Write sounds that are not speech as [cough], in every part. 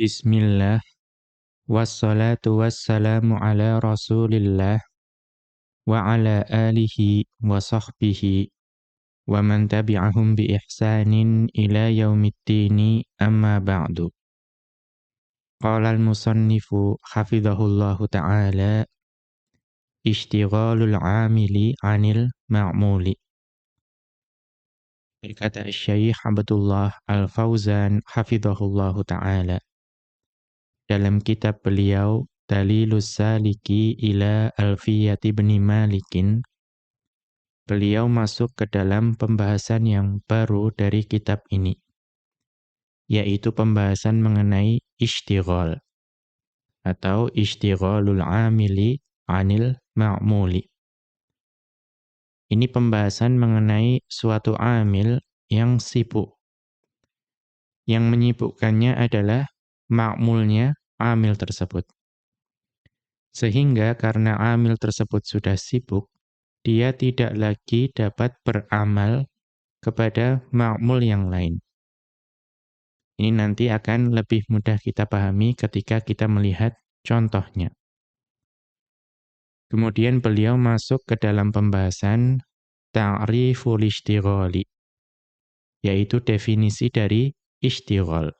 Bismillah Wassalatu wassalamu ala rasulillah Wa ala alihi wa sahbihi Wa man tabi'ahum bi ihsanin ila yaumiddini amma ba'du Qala al-musannifu hafidhahullahu ta'ala Ishtighalul amili anil ma'muli Berkata Syekh Abdullah Al-Fauzan hafidhahullahu ta'ala dalam kitab beliau Dalilus Saliki ila Alfiyati bin Malikin beliau masuk ke dalam pembahasan yang baru dari kitab ini yaitu pembahasan mengenai istighal atau istighalul amili anil ma'muli. Ini pembahasan mengenai suatu amil yang sibuk. Yang menyibukkannya adalah makmulnya amil tersebut. Sehingga karena amil tersebut sudah sibuk, dia tidak lagi dapat beramal kepada makmul yang lain. Ini nanti akan lebih mudah kita pahami ketika kita melihat contohnya. Kemudian beliau masuk ke dalam pembahasan ta'riful istighali, yaitu definisi dari istighal.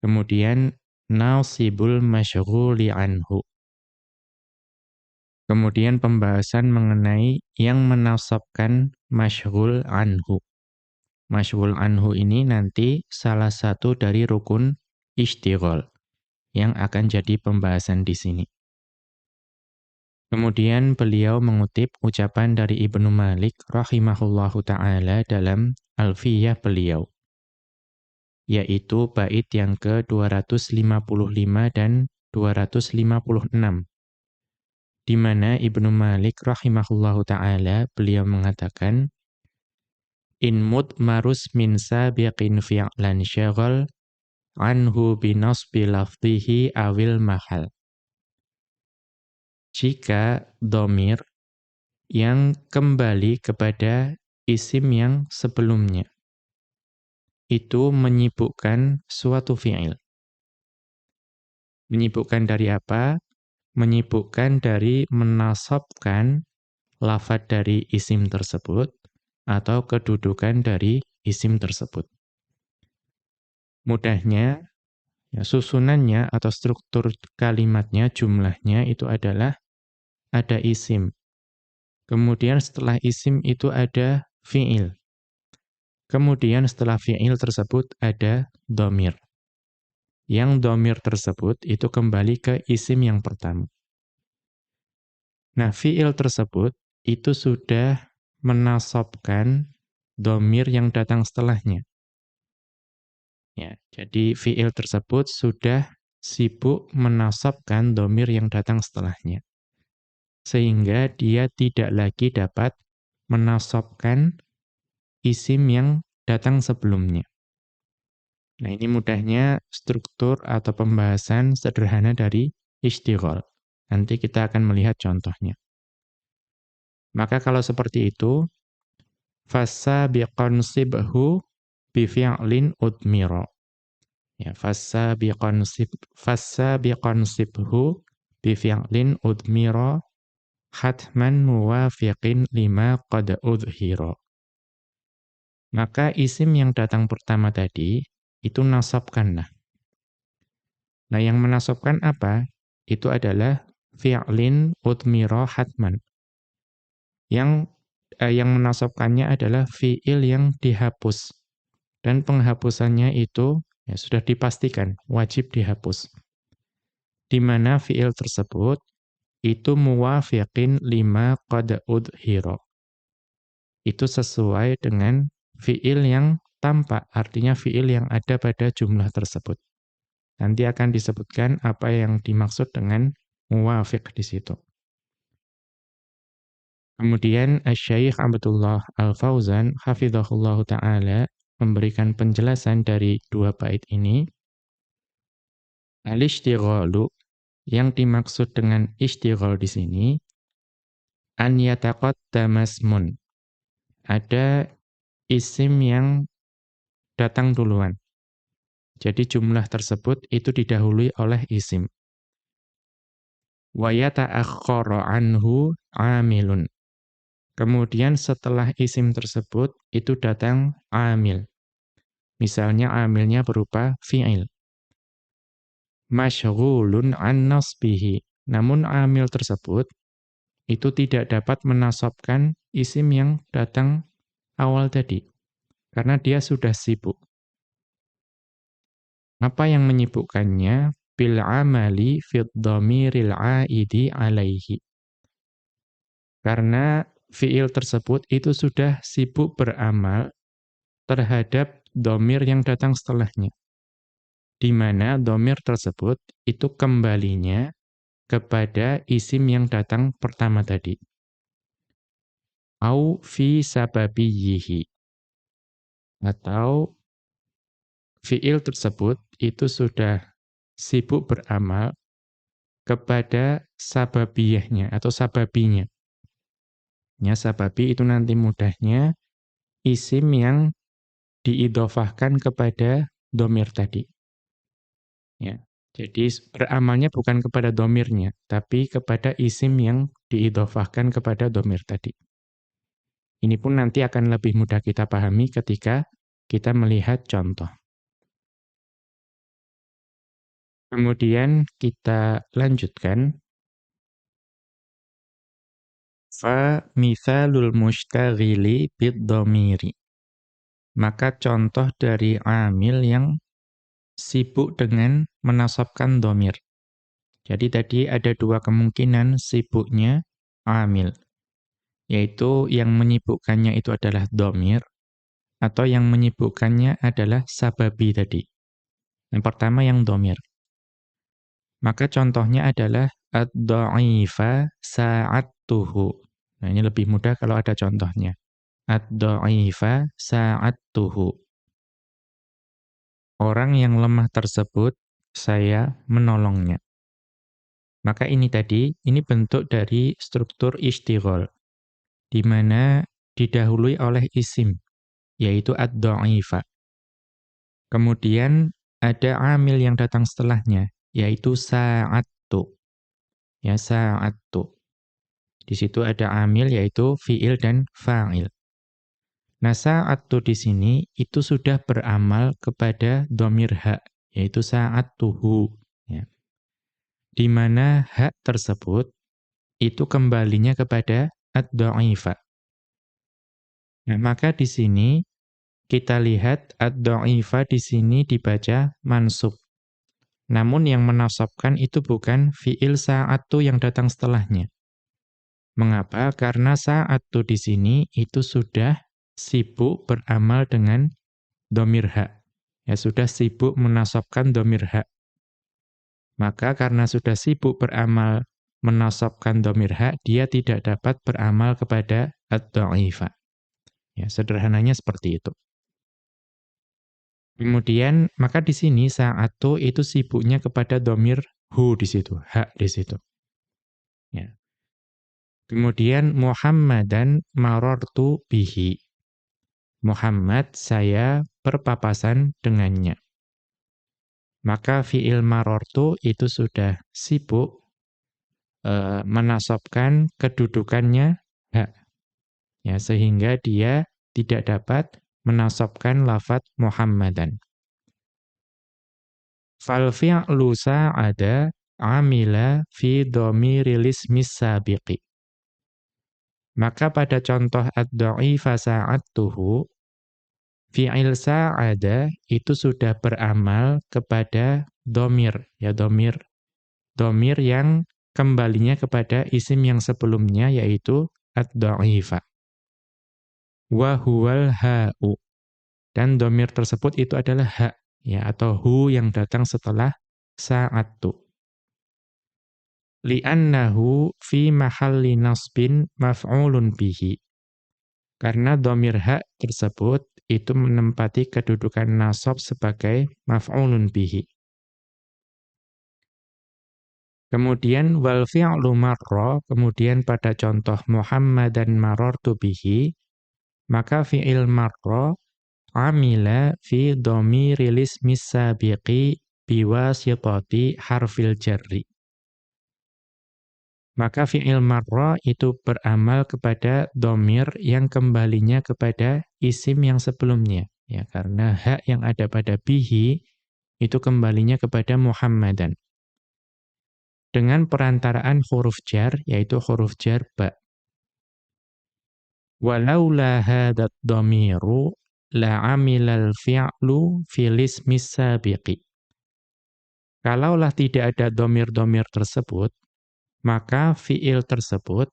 Kemudian nasibul masyghuli anhu. Kemudian pembahasan mengenai yang menasabkan masyghul anhu. Masyghul anhu ini nanti salah satu dari rukun istighol yang akan jadi pembahasan di sini. Kemudian beliau mengutip ucapan dari Ibnu Malik rahimahullahu taala dalam Alfiyah beliau yaitu bait yang ke-255 dan 256. Di mana Ibnu Malik rahimahullahu taala beliau mengatakan in marus min sabiqin fi'lan syaghal anhu binasbi lafdhihi awil mahal. Jika domir yang kembali kepada isim yang sebelumnya itu menyibukkan suatu fi'il. Menyibukkan dari apa? Menyibukkan dari menasabkan lafad dari isim tersebut atau kedudukan dari isim tersebut. Mudahnya, ya, susunannya atau struktur kalimatnya, jumlahnya itu adalah ada isim. Kemudian setelah isim itu ada fi'il. Kemudian setelah fi'il tersebut ada domir. Yang domir tersebut itu kembali ke isim yang pertama. Nah, fi'il tersebut itu sudah menasobkan domir yang datang setelahnya. Ya, jadi fi'il tersebut sudah sibuk menasobkan domir yang datang setelahnya. Sehingga dia tidak lagi dapat menasobkan isim yang datang sebelumnya. Nah, ini mudahnya struktur atau pembahasan sederhana dari istighol. Nanti kita akan melihat contohnya. Maka kalau seperti itu, fasa biqansibhu bifi'lin udmiro. Ya, fasa biqansib fasa biqansibhu bifi'lin udmiro hatman muwafiqin lima qad udhiro. Maka isim yang datang pertama tadi, itu nasabkanlah. Nah, yang menasabkan apa? Itu adalah fi'lin utmiro hatman. Yang eh, yang menasabkannya adalah fi'il yang dihapus. Dan penghapusannya itu ya, sudah dipastikan, wajib dihapus. Di mana fi'il tersebut itu muwafiqin lima qad udhiro. Itu sesuai dengan fiil yang tampak, artinya fiil yang ada pada jumlah tersebut. Nanti akan disebutkan apa yang dimaksud dengan muwafiq di situ. Kemudian Syekh Abdullah Al-Fauzan hafizahullah taala memberikan penjelasan dari dua bait ini. Al-istighalu yang dimaksud dengan istighal di sini an yataqaddama ismun. Ada isim yang datang duluan. Jadi jumlah tersebut itu didahului oleh isim. Wa yata'akhkhara anhu amilun. Kemudian setelah isim tersebut itu datang amil. Misalnya amilnya berupa fi'il. Masyghulun an nasbihi. Namun amil tersebut itu tidak dapat menasobkan isim yang datang awal tadi. Karena dia sudah sibuk. Apa yang menyibukkannya? Bil amali fid dhamiril aidi alaihi. Karena fiil tersebut itu sudah sibuk beramal terhadap domir yang datang setelahnya. Di mana domir tersebut itu kembalinya kepada isim yang datang pertama tadi. Au fi sababiyihi. Atau fiil tersebut itu sudah sibuk beramal kepada sababiyahnya atau sababinya. Ya, sababi itu nanti mudahnya isim yang diidofahkan kepada domir tadi. Ya, jadi beramalnya bukan kepada domirnya, tapi kepada isim yang diidofahkan kepada domir tadi. Ini pun nanti akan lebih mudah kita pahami ketika kita melihat contoh. Kemudian kita lanjutkan Fa mithalul mustaghili bid-dhamiri. Maka contoh dari amil yang sibuk dengan menasabkan domir. Jadi tadi ada dua kemungkinan sibuknya amil. Yaitu yang menyibukkannya itu adalah domir, atau yang menyibukkannya adalah sababi tadi. Yang pertama yang domir. Maka contohnya adalah ad-da'ifa sa'attuhu. Nah, ini lebih mudah kalau ada contohnya. Ad-da'ifa sa'attuhu. Orang yang lemah tersebut, saya menolongnya. Maka ini tadi, ini bentuk dari struktur istighol. Di mana didahului oleh isim, yaitu ad-da'ifa. Kemudian ada amil yang datang setelahnya, yaitu sa'attu. Ya sa'attu. Di situ ada amil yaitu fiil dan fa'il. Nah sa'attu di sini itu sudah beramal kepada domir hak, yaitu sa'attuhu. Ya. Di mana hak tersebut itu kembalinya kepada ad-da'ifa. Nah, maka di sini kita lihat ad-da'ifa di sini dibaca mansub. Namun yang menasabkan itu bukan fiil sa'atu yang datang setelahnya. Mengapa? Karena sa'atu di sini itu sudah sibuk beramal dengan domir hak. Ya sudah sibuk menasabkan domir hak. Maka karena sudah sibuk beramal menasabkan domir hak, dia tidak dapat beramal kepada ad-da'ifa. Ya, sederhananya seperti itu. Kemudian maka di sini sa'atu itu sibuknya kepada domir hu di situ, hak di situ. Ya. Kemudian Muhammadan marartu bihi. Muhammad saya berpapasan dengannya. Maka fi'il marartu itu sudah sibuk e, menasabkan kedudukannya hak. Ya, sehingga dia tidak dapat menasabkan lafat Muhammadan. Fal fi'lu sa'ada amila fi dhamiril ismi sabiqi. Maka pada contoh ad-dha'ifa sa'attuhu fi'il sa'ada itu sudah beramal kepada domir, ya domir. Domir yang kembalinya kepada isim yang sebelumnya yaitu ad-dha'ifa wa huwal ha'u. Dan domir tersebut itu adalah ha, ya, atau hu yang datang setelah sa'atu. Li'annahu fi mahalli nasbin maf'ulun bihi. Karena domir ha tersebut itu menempati kedudukan nasab sebagai maf'ulun bihi. Kemudian wal fi'lu marra, kemudian pada contoh Muhammad dan marartu bihi, maka fi'il marra amila fi dhamiril ismi sabiqi biwasitati harfil jarri. Maka fi'il marra itu beramal kepada domir yang kembalinya kepada isim yang sebelumnya. Ya, karena hak yang ada pada bihi itu kembalinya kepada Muhammadan. Dengan perantaraan huruf jar, yaitu huruf jar ba. Walaula hadat domiru la'amilal fi'lu filis misabiqi. Kalaulah tidak ada domir-domir tersebut, maka fi'il tersebut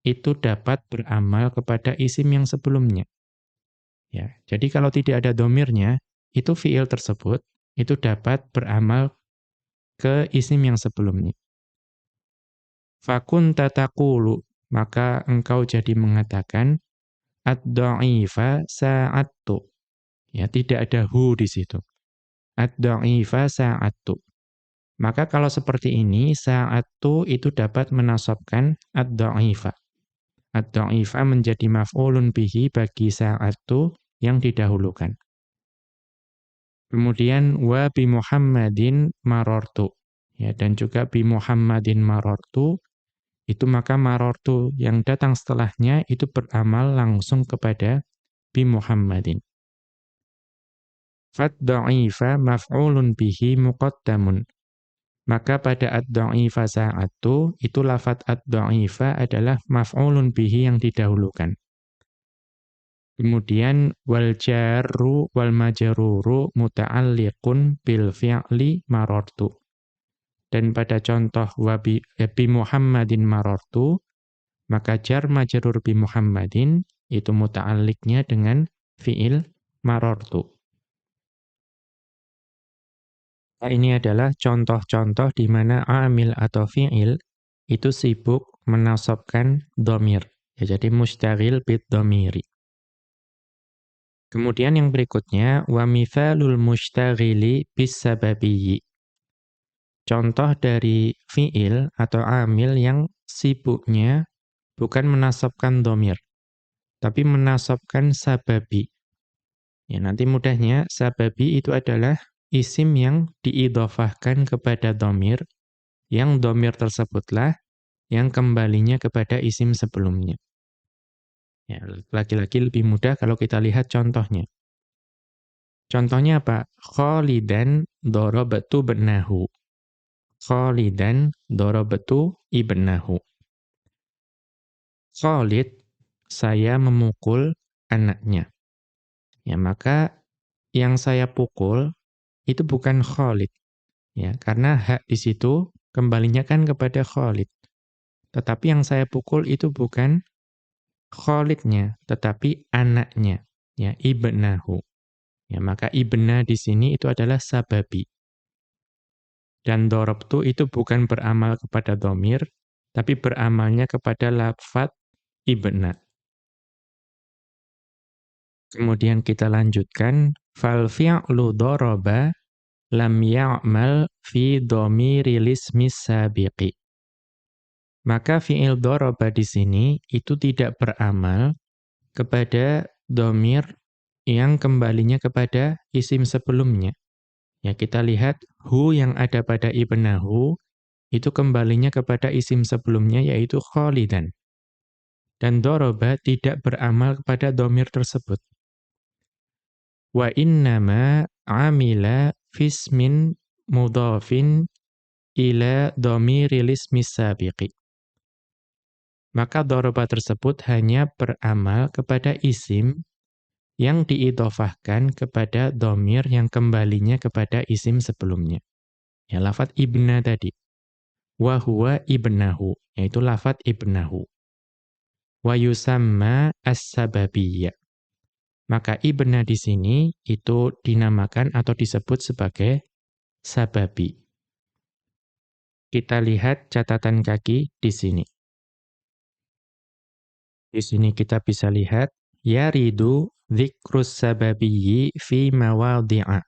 itu dapat beramal kepada isim yang sebelumnya. Ya, jadi kalau tidak ada domirnya, itu fi'il tersebut itu dapat beramal ke isim yang sebelumnya. Fakun tatakulu, maka engkau jadi mengatakan ad-dha'ifa sa'attu. Ya, tidak ada hu di situ. Ad-dha'ifa sa'attu. Maka kalau seperti ini, sa'atu itu dapat menasabkan ad-da'ifa. Ad-da'ifa menjadi maf'ulun bihi bagi sa'atu yang didahulukan. Kemudian wa bi Muhammadin marortu. Ya, dan juga bi Muhammadin marortu itu maka marortu yang datang setelahnya itu beramal langsung kepada bi Muhammadin. Fad da'ifa maf'ulun bihi muqaddamun. Maka pada ad-dha'ifa sa'atu, itu lafat ad-dha'ifa adalah maf'ulun bihi yang didahulukan. Kemudian wal jarru wal majruru muta'alliqun bil fi'li marartu. Dan pada contoh wabi eh, bi Muhammadin marartu, maka jar majrur bi Muhammadin itu muta'alliqnya dengan fi'il marartu. Nah, ini adalah contoh-contoh di mana amil atau fi'il itu sibuk menasabkan domir. Ya, jadi mustaghil bid domiri. Kemudian yang berikutnya, wa mithalul mustaghili bis sababiyyi. Contoh dari fi'il atau amil yang sibuknya bukan menasabkan domir, tapi menasabkan sababi. Ya, nanti mudahnya, sababi itu adalah isim yang diidofahkan kepada domir, yang domir tersebutlah yang kembalinya kepada isim sebelumnya. Ya, lagi-lagi lebih mudah kalau kita lihat contohnya. Contohnya apa? Khalidan dorobatu benahu. Khalidan dorobatu ibnahu. Khalid, saya memukul anaknya. Ya, maka yang saya pukul itu bukan Khalid. Ya, karena hak di situ kembalinya kan kepada Khalid. Tetapi yang saya pukul itu bukan Khalidnya, tetapi anaknya, ya, ibnahu. Ya, maka ibna di sini itu adalah sababi. Dan dorobtu itu bukan beramal kepada domir, tapi beramalnya kepada lafat ibna. Kemudian kita lanjutkan fal fi'lu daraba lam ya'mal fi dhamiril ismi sabiqi. Maka fi'il daraba di sini itu tidak beramal kepada domir yang kembalinya kepada isim sebelumnya. Ya kita lihat hu yang ada pada ibnahu itu kembalinya kepada isim sebelumnya yaitu khalidan. Dan doroba tidak beramal kepada domir tersebut wa innama amila fismin mudhafin ila dhamiril ismi. Maka doroba tersebut hanya beramal kepada isim yang diidofahkan kepada domir yang kembalinya kepada isim sebelumnya. Ya, lafat ibna tadi. Wa huwa ibnahu, yaitu lafat ibnahu. Wa yusamma as-sababiyya. Maka ibna di sini itu dinamakan atau disebut sebagai sababi. Kita lihat catatan kaki di sini. Di sini kita bisa lihat yaridu dzikrus sababiyyi fi mawadhi'a.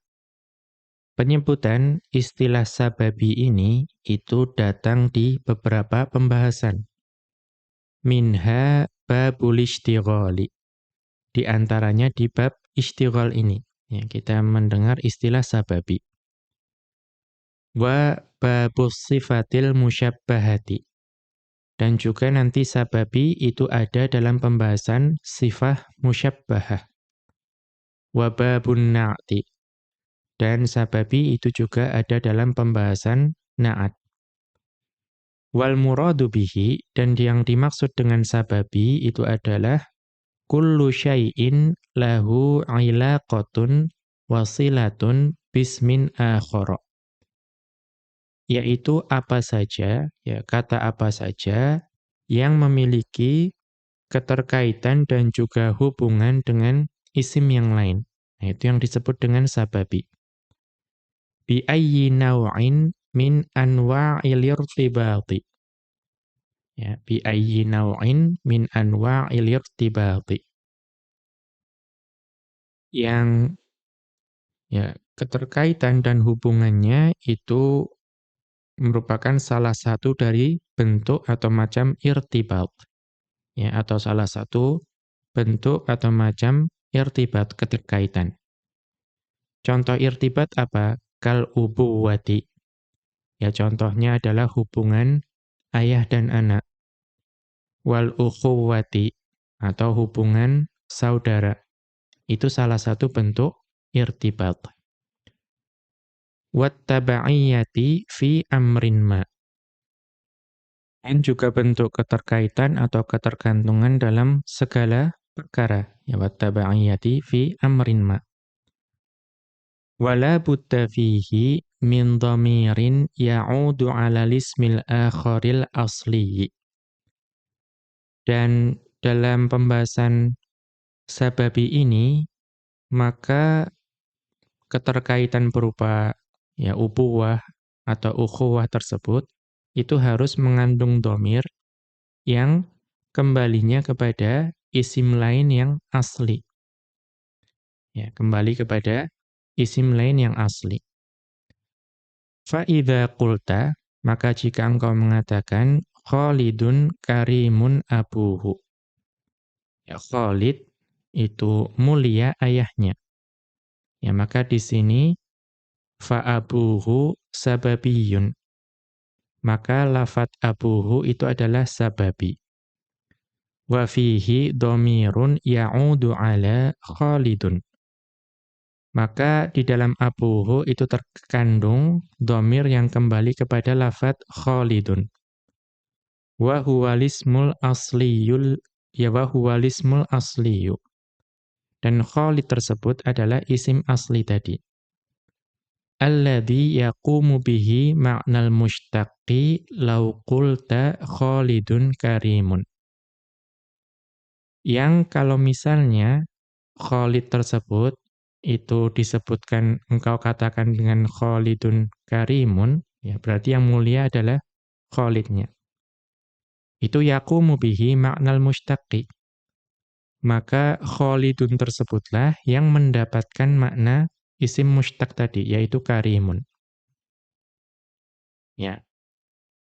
Penyebutan istilah sababi ini itu datang di beberapa pembahasan. Minha babul ishtighali di antaranya di bab istighal ini. Ya, kita mendengar istilah sababi. Wa babus sifatil musyabbahati. Dan juga nanti sababi itu ada dalam pembahasan sifat musyabbahah. Wa babun na'ti. Dan sababi itu juga ada dalam pembahasan na'at. Wal muradu bihi dan yang dimaksud dengan sababi itu adalah kullu syai'in lahu ilaqatun wasilatun bismin akhara yaitu apa saja, ya kata apa saja yang memiliki keterkaitan dan juga hubungan dengan isim yang lain. Nah, itu yang disebut dengan sababi. Bi ayyi naw'in min anwa'il irtibati. Ya, bi ayyi naw'in min anwa'il irtibati. Yang ya keterkaitan dan hubungannya itu merupakan salah satu dari bentuk atau macam irtibat. Ya, atau salah satu bentuk atau macam irtibat keterkaitan. Contoh irtibat apa? Kal ubuwati. Ya, contohnya adalah hubungan ayah dan anak. Wal ukhuwati atau hubungan saudara. Itu salah satu bentuk irtibat wattaba'iyati fi amrin ma. Dan juga bentuk keterkaitan atau ketergantungan dalam segala perkara. Ya wattaba'iyati fi amrin ma. Wala budda fihi min dhamirin ya'udu 'ala lismil akharil asli. Dan dalam pembahasan sababi ini maka keterkaitan berupa ya ubuwah atau ukhuwah tersebut itu harus mengandung domir yang kembalinya kepada isim lain yang asli. Ya, kembali kepada isim lain yang asli. Fa'idha qulta, maka jika engkau mengatakan Khalidun karimun abuhu. Ya, Khalid itu mulia ayahnya. Ya, maka di sini fa'abuhu sababiyun. Maka lafat abuhu itu adalah sababi. Wa fihi domirun ya'udu ala khalidun. Maka di dalam abuhu itu terkandung domir yang kembali kepada lafat khalidun. Wa huwalismul asliyul ya wa huwalismul asliyu. Dan khalid tersebut adalah isim asli tadi alladhi yaqumu bihi ma'nal mushtaqi law qulta Khalidun karimun. Yang kalau misalnya Khalid tersebut itu disebutkan engkau katakan dengan Khalidun karimun, ya berarti yang mulia adalah Khalidnya. Itu yaqumu bihi ma'nal mushtaqi. Maka Khalidun tersebutlah yang mendapatkan makna isim mustaq tadi, yaitu karimun. Ya.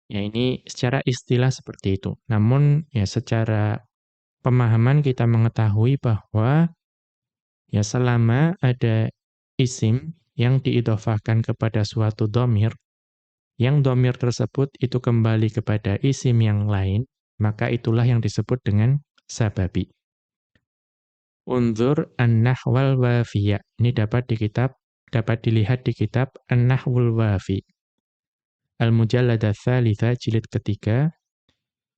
Ya ini secara istilah seperti itu. Namun ya secara pemahaman kita mengetahui bahwa ya selama ada isim yang diidofahkan kepada suatu domir, yang domir tersebut itu kembali kepada isim yang lain, maka itulah yang disebut dengan sababi. Unzur An-Nahwal Wafiya. Ini dapat di kitab dapat dilihat di kitab An-Nahwul Wafi. Al-Mujallada Thalitha jilid ketiga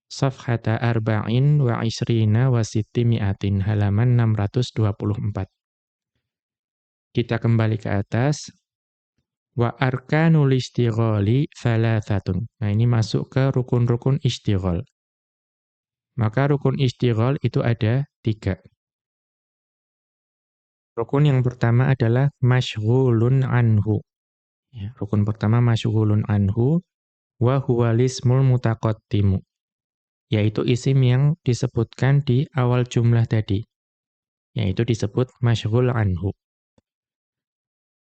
Safhata arba'in wa isrina wa mi'atin halaman 624. Kita kembali ke atas. Wa arkanul istighali thalathatun. Nah ini masuk ke rukun-rukun istighal. Maka rukun istighal itu ada tiga. Rukun yang pertama adalah masyghulun anhu. Ya, rukun pertama masyghulun anhu wa huwa lismul mutaqaddimu. Yaitu isim yang disebutkan di awal jumlah tadi. Yaitu disebut masyghul anhu.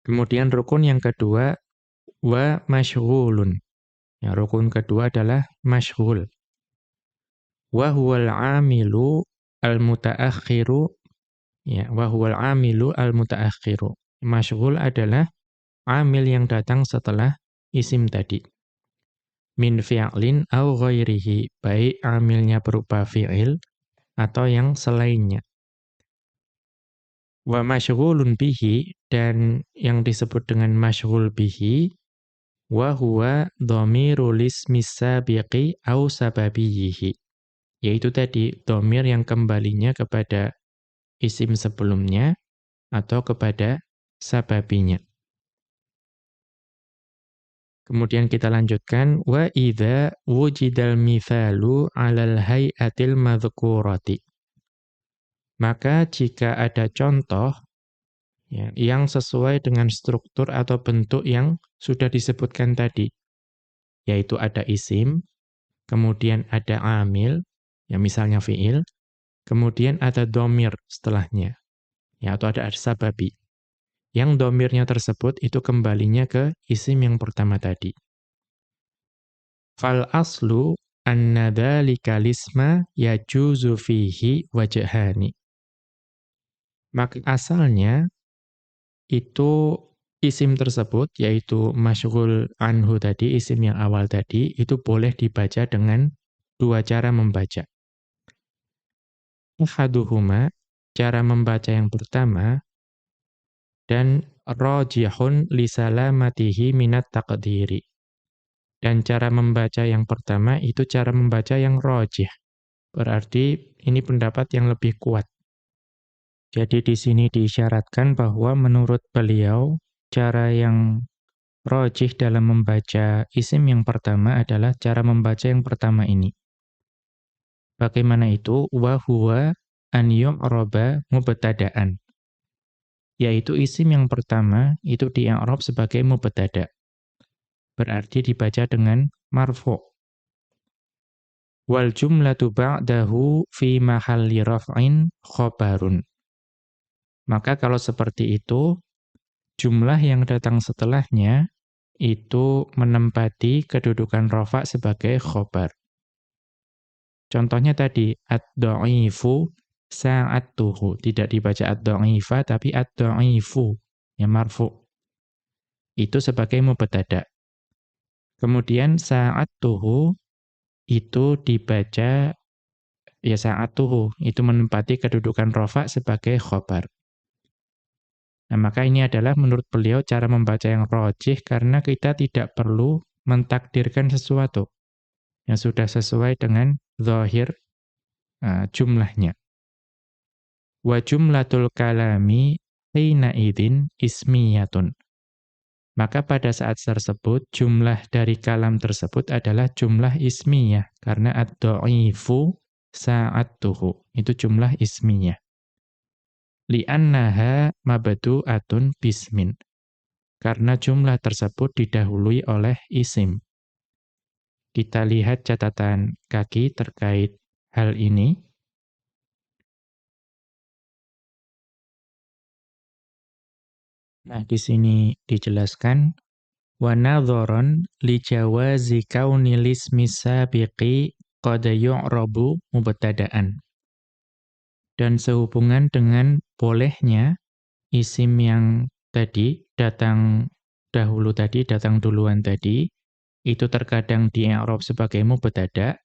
Kemudian rukun yang kedua wa masyghulun. Ya, rukun kedua adalah masyghul. Wa huwal amilu al-mutaakhiru Ya, wa huwal amilu al-mutaakhiru. Masyghul adalah amil yang datang setelah isim tadi. Min fi'lin au ghairihi, baik amilnya berupa fi'il atau yang selainnya. Wa masyghulun bihi dan yang disebut dengan masyghul bihi wa huwa dhamirul ismi sabiqi au sababiyihi. Yaitu tadi dhamir yang kembalinya kepada isim sebelumnya atau kepada sababinya. Kemudian kita lanjutkan wa idza wujidal mithalu 'alal hay'atil madhkurati. Maka jika ada contoh ya, yang sesuai dengan struktur atau bentuk yang sudah disebutkan tadi, yaitu ada isim, kemudian ada amil, ya misalnya fi'il, Kemudian ada domir setelahnya. Ya, atau ada sababi. Yang domirnya tersebut itu kembalinya ke isim yang pertama tadi. Fal aslu anna dhalika lisma yajuzu fihi wajhani. Maka asalnya itu isim tersebut yaitu masyghul anhu tadi isim yang awal tadi itu boleh dibaca dengan dua cara membaca. Ahaduhuma, cara membaca yang pertama, dan rajihun lisalamatihi minat taqdiri. Dan cara membaca yang pertama itu cara membaca yang rajih. Berarti ini pendapat yang lebih kuat. Jadi di sini diisyaratkan bahwa menurut beliau cara yang rajih dalam membaca isim yang pertama adalah cara membaca yang pertama ini. Bagaimana itu? Wa huwa an yu'raba mubtada'an. Yaitu isim yang pertama itu di-i'rab sebagai mubtada'. Berarti dibaca dengan marfu'. Wal jumlatu ba'dahu fi mahalli raf'in khobarun. Maka kalau seperti itu, jumlah yang datang setelahnya itu menempati kedudukan rafa' sebagai khobar. Contohnya tadi, ad-da'ifu sa'attuhu. Tidak dibaca ad-da'ifa, tapi ad-da'ifu. Ya marfu. Itu sebagai mubtada. Kemudian sa'attuhu itu dibaca ya sa'attuhu. Itu menempati kedudukan rofa sebagai khobar. Nah, maka ini adalah menurut beliau cara membaca yang rojih karena kita tidak perlu mentakdirkan sesuatu yang sudah sesuai dengan zahir uh, jumlahnya. Wa jumlatul kalami hina idin ismiyatun. Maka pada saat tersebut jumlah dari kalam tersebut adalah jumlah ismiyah karena ad-dha'ifu sa'attuhu. Itu jumlah ismiyah. Li'annaha mabdu'atun bismin. Karena jumlah tersebut didahului oleh isim. Kita lihat catatan kaki terkait hal ini. Nah, di sini dijelaskan wa nadharan li jawazi kaunil ismi sabiqi qad yu'rabu mubtada'an. Dan sehubungan dengan bolehnya isim yang tadi datang dahulu tadi datang duluan tadi itu terkadang di i'rab sebagai mubtada.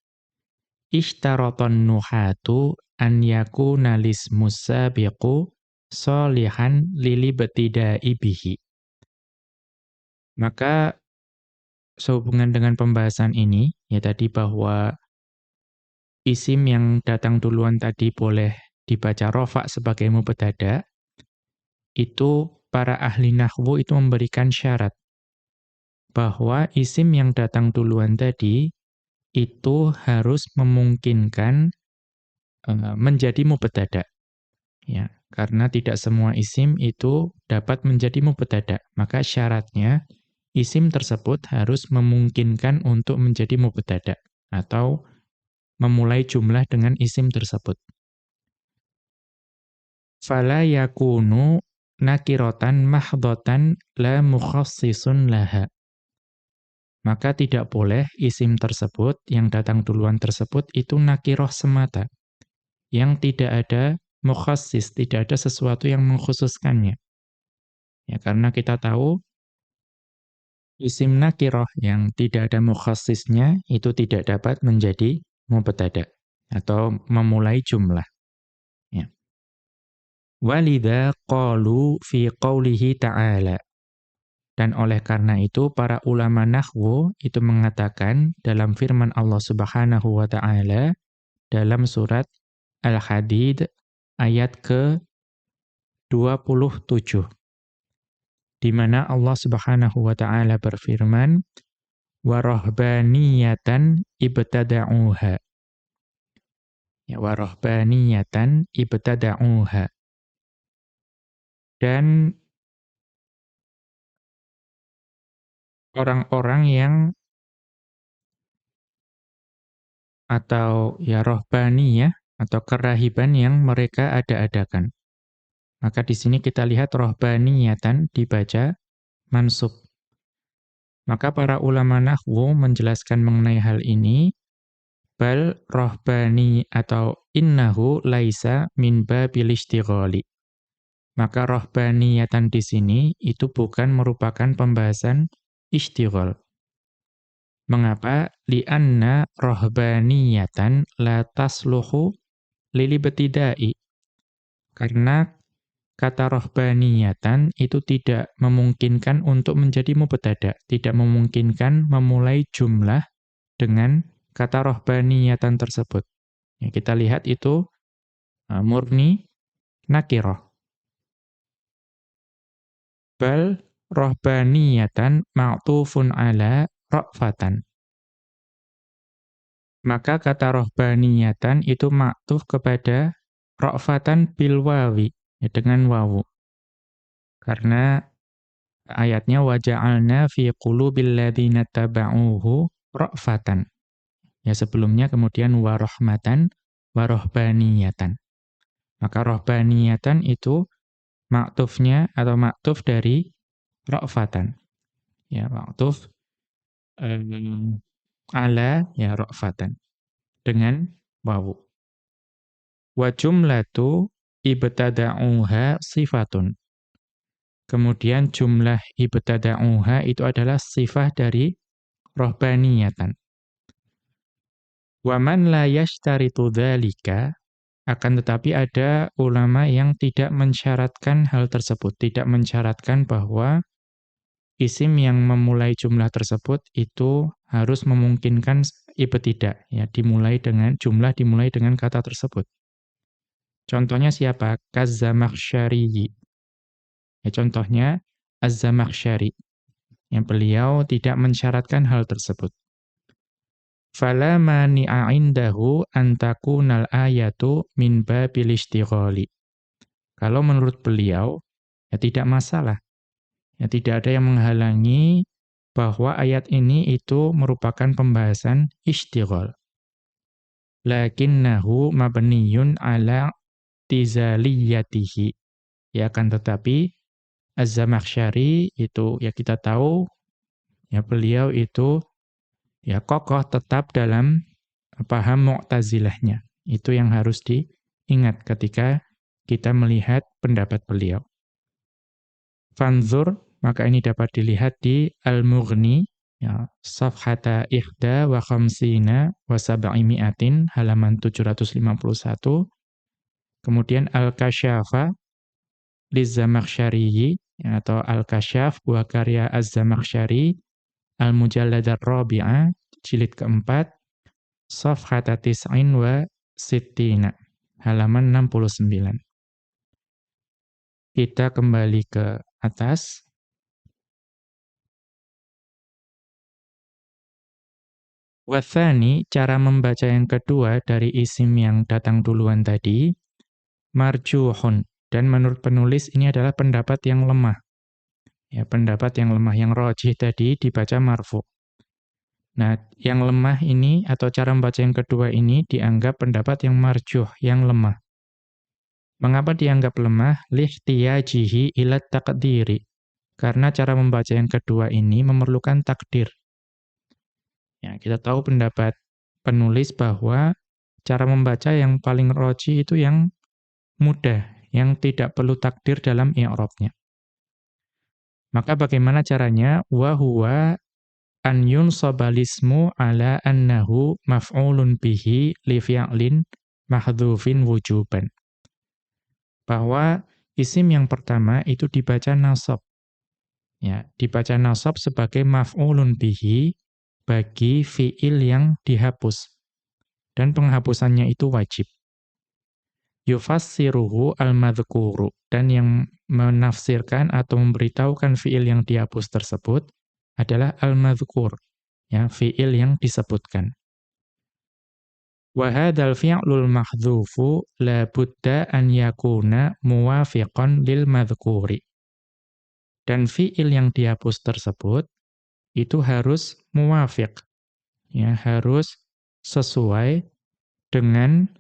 Ishtaraton nuhatu an yakuna lismus sabiqu solihan lili betida'i bihi. Maka sehubungan dengan pembahasan ini ya tadi bahwa isim yang datang duluan tadi boleh dibaca rofa sebagai mubtada itu para ahli nahwu itu memberikan syarat bahwa isim yang datang duluan tadi itu harus memungkinkan uh, menjadi mubtada. Ya, karena tidak semua isim itu dapat menjadi mubtada. Maka syaratnya isim tersebut harus memungkinkan untuk menjadi mubtada atau memulai jumlah dengan isim tersebut. Fala yakunu nakirotan mahdatan la mukhassisun laha maka tidak boleh isim tersebut yang datang duluan tersebut itu nakiroh semata, yang tidak ada mukhassis, tidak ada sesuatu yang mengkhususkannya. Ya, karena kita tahu isim nakiroh yang tidak ada mukhassisnya itu tidak dapat menjadi mubtada atau memulai jumlah. Ya. Walidha qalu fi qawlihi ta'ala. Dan oleh karena itu para ulama nahwu itu mengatakan dalam firman Allah Subhanahu wa taala dalam surat Al-Hadid ayat ke 27 di mana Allah Subhanahu wa taala berfirman wa rahbaniyatan ibtada'uha. Ya wa rahbaniyatan dan orang-orang yang atau ya rohbani ya atau kerahiban yang mereka ada-adakan. Maka di sini kita lihat rohbaniyatan dibaca mansub. Maka para ulama nahwu menjelaskan mengenai hal ini, bal rohbani atau innahu laisa min babil istighali. Maka rohbaniyatan di sini itu bukan merupakan pembahasan istighol. Mengapa? Lianna rohbaniyatan la tasluhu lili betidai. Karena kata rohbaniyatan itu tidak memungkinkan untuk menjadi mubtada, tidak memungkinkan memulai jumlah dengan kata rohbaniyatan tersebut. Ya, kita lihat itu uh, murni nakiroh. Bal rohbaniyatan ma'tufun ala ra'fatan. Maka kata rohbaniyatan itu maktuf kepada ra'fatan bil wawi, ya, dengan wawu. Karena ayatnya waja'alna fi qulubil ladzina taba'uhu ra'fatan. Ya sebelumnya kemudian warahmatan warohbaniyatan. Maka rohbaniyatan itu maktufnya atau maktuf dari ra'fatan. Ya, maktuf um, ala ya ra'fatan dengan wawu. Wa jumlatu ibtada'uha sifatun. Kemudian jumlah ibtada'uha itu adalah sifat dari rohbaniyatan. Wa man la yashtaritu dzalika akan tetapi ada ulama yang tidak mensyaratkan hal tersebut, tidak mensyaratkan bahwa isim yang memulai jumlah tersebut itu harus memungkinkan ibtidak ya dimulai dengan jumlah dimulai dengan kata tersebut. Contohnya siapa? Kazamakhsyari. Ya contohnya Az-Zamakhsyari. Yang beliau tidak mensyaratkan hal tersebut. Fala mani'a indahu an takunal ayatu min babil. Kalau menurut beliau ya tidak masalah Ya, tidak ada yang menghalangi bahwa ayat ini itu merupakan pembahasan istighol. Lakinnahu mabniyun ala tizaliyatihi. Ya kan tetapi Az-Zamakhsyari itu ya kita tahu ya beliau itu ya kokoh tetap dalam paham Mu'tazilahnya. Itu yang harus diingat ketika kita melihat pendapat beliau. Fanzur maka ini dapat dilihat di Al-Mughni, ya, Safhata Ikhda wa Khamsina wa Sab'imi'atin, halaman 751. Kemudian Al-Kasyafa, Lizzamakhsyariyi, ya, atau Al-Kasyaf, buah karya Az-Zamakhsyari, Al-Mujalladar Rabi'ah, jilid keempat, Safhata Tis'in wa Sittina, halaman 69. Kita kembali ke atas. Wathani, cara membaca yang kedua dari isim yang datang duluan tadi, marjuhun. Dan menurut penulis ini adalah pendapat yang lemah. Ya, pendapat yang lemah, yang rojih tadi dibaca marfu. Nah, yang lemah ini atau cara membaca yang kedua ini dianggap pendapat yang marjuh, yang lemah. Mengapa dianggap lemah? Lihtiyajihi ilat takdiri. Karena cara membaca yang kedua ini memerlukan takdir. Ya, kita tahu pendapat penulis bahwa cara membaca yang paling roji itu yang mudah, yang tidak perlu takdir dalam i'rabnya. Maka bagaimana caranya? Wa huwa an yunsabalismu ala annahu maf'ulun bihi li fi'lin mahdhufin wujuban. Bahwa isim yang pertama itu dibaca nasab. Ya, dibaca nasab sebagai maf'ulun bihi bagi fi'il yang dihapus. Dan penghapusannya itu wajib. Yufassiruhu al-madhkuru. Dan yang menafsirkan atau memberitahukan fi'il yang dihapus tersebut adalah al-madhkur. Ya, fi'il yang disebutkan. Wa hadzal fi'lul mahdzufu la budda an yakuna muwafiqan lil madhkuri. Dan fi'il yang dihapus tersebut itu harus muwafiq. Ya, harus sesuai dengan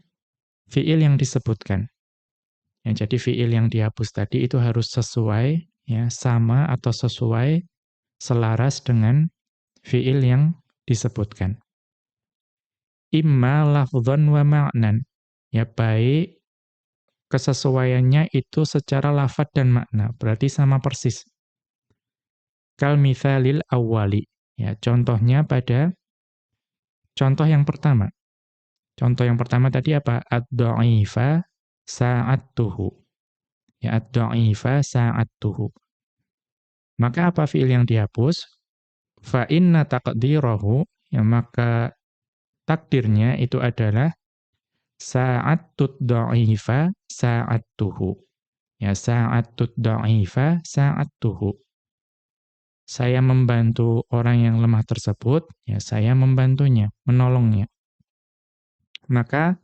fiil yang disebutkan. Ya, jadi fiil yang dihapus tadi itu harus sesuai ya, sama atau sesuai selaras dengan fiil yang disebutkan. Imma lafdhan wa ma'nan. Ya, baik kesesuaiannya itu secara lafad dan makna, berarti sama persis. Kal mithalil awwali. Ya, contohnya pada contoh yang pertama. Contoh yang pertama tadi apa? Ad-dha'ifa sa'attuhu. Ya, ad-dha'ifa sa'attuhu. Maka apa fiil yang dihapus? Fa inna taqdirahu, ya maka takdirnya itu adalah sa'attut dha'ifa sa'attuhu. Ya, sa'attut dha'ifa sa'attuhu saya membantu orang yang lemah tersebut, ya saya membantunya, menolongnya. Maka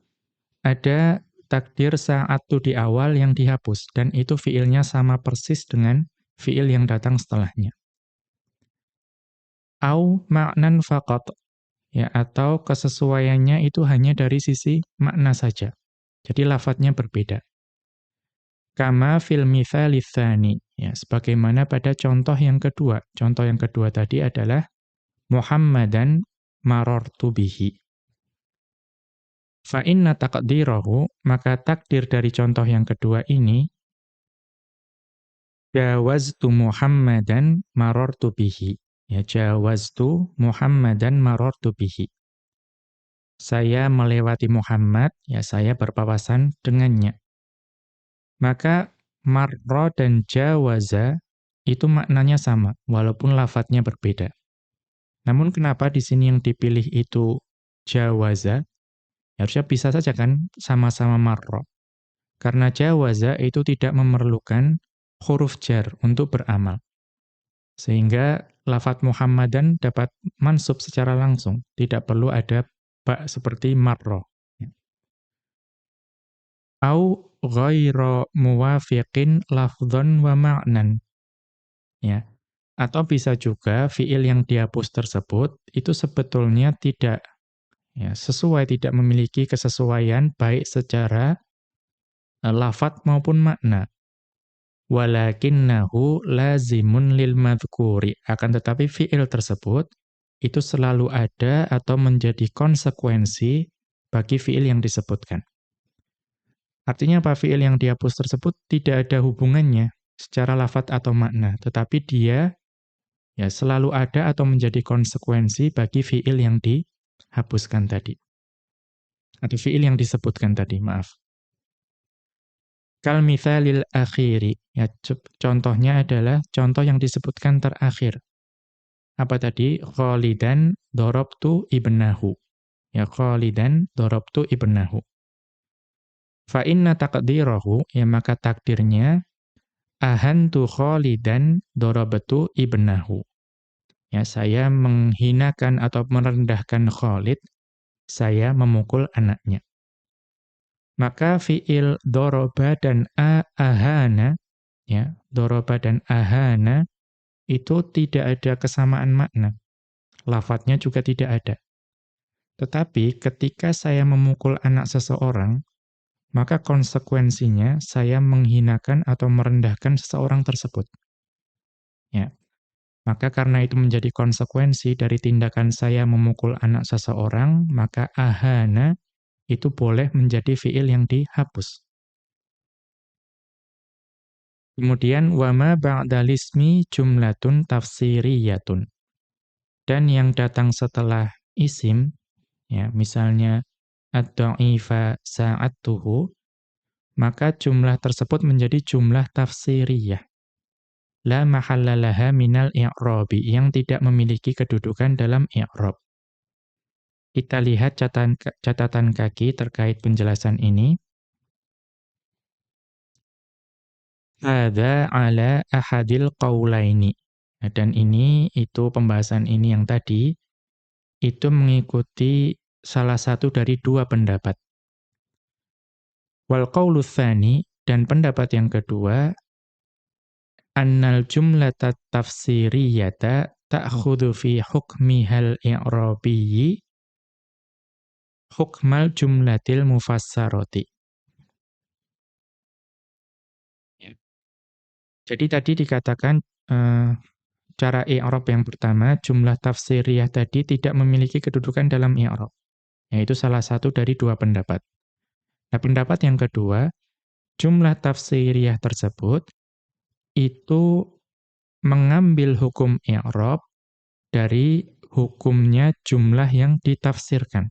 ada takdir saat itu di awal yang dihapus, dan itu fiilnya sama persis dengan fiil yang datang setelahnya. Au maknan faqat, ya atau kesesuaiannya itu hanya dari sisi makna saja. Jadi lafadznya berbeda. Kama fil mithali. Ya, sebagaimana pada contoh yang kedua. Contoh yang kedua tadi adalah Muhammadan marartu bihi. Fa inna taqdirahu, maka takdir dari contoh yang kedua ini jawaztu Muhammadan marartu bihi. Ya, jawaztu Muhammadan marartu bihi. Saya melewati Muhammad, ya saya berpapasan dengannya. Maka marro dan jawaza itu maknanya sama, walaupun lafadznya berbeda. Namun kenapa di sini yang dipilih itu jawaza? Harusnya bisa saja kan sama-sama marro. Karena jawaza itu tidak memerlukan huruf jar untuk beramal. Sehingga lafadz Muhammadan dapat mansub secara langsung, tidak perlu ada bak seperti marro. Au ghaira muwafiqin lafdhan wa ma'nan. Ya. Atau bisa juga fiil yang dihapus tersebut itu sebetulnya tidak ya, sesuai, tidak memiliki kesesuaian baik secara uh, lafat maupun makna. Walakinnahu lazimun lil madhkuri. Akan tetapi fiil tersebut itu selalu ada atau menjadi konsekuensi bagi fiil yang disebutkan. Artinya apa fiil yang dihapus tersebut tidak ada hubungannya secara lafat atau makna, tetapi dia ya selalu ada atau menjadi konsekuensi bagi fiil yang dihapuskan tadi. Atau fiil yang disebutkan tadi, maaf. Kal mithalil akhiri, ya contohnya adalah contoh yang disebutkan terakhir. Apa tadi? Khalidan dorobtu ibnahu. Ya khalidan dorobtu ibnahu. Fa inna taqdirahu, ya maka takdirnya, ahantu khalidan dorobatu ibnahu. Ya, saya menghinakan atau merendahkan Khalid, saya memukul anaknya. Maka fiil doroba dan ahana, ya, doroba dan ahana, itu tidak ada kesamaan makna. Lafadznya juga tidak ada. Tetapi ketika saya memukul anak seseorang, maka konsekuensinya saya menghinakan atau merendahkan seseorang tersebut. Ya. Maka karena itu menjadi konsekuensi dari tindakan saya memukul anak seseorang, maka ahana itu boleh menjadi fiil yang dihapus. Kemudian wama ba'dalismi jumlatun tafsiriyatun. Dan yang datang setelah isim ya misalnya ad-dha'ifa sa'attuhu maka jumlah tersebut menjadi jumlah tafsiriyah. La mahallalaha minal i'rabi yang tidak memiliki kedudukan dalam i'rab. Kita lihat catatan catatan kaki terkait penjelasan ini. Ada ala ahadil qawlaini. Nah, dan ini, itu pembahasan ini yang tadi, itu mengikuti salah satu dari dua pendapat. Wal qawlu dan pendapat yang kedua, annal jumlata tafsiriyata ta'khudhu fi hukmihal i'rabiyyi hukmal jumlatil mufassarati. Jadi tadi dikatakan uh, cara i'rab yang pertama, jumlah tafsiriyah tadi tidak memiliki kedudukan dalam i'rab. Yaitu salah satu dari dua pendapat. Nah, pendapat yang kedua, jumlah tafsiriyah tersebut itu mengambil hukum i'rab dari hukumnya jumlah yang ditafsirkan.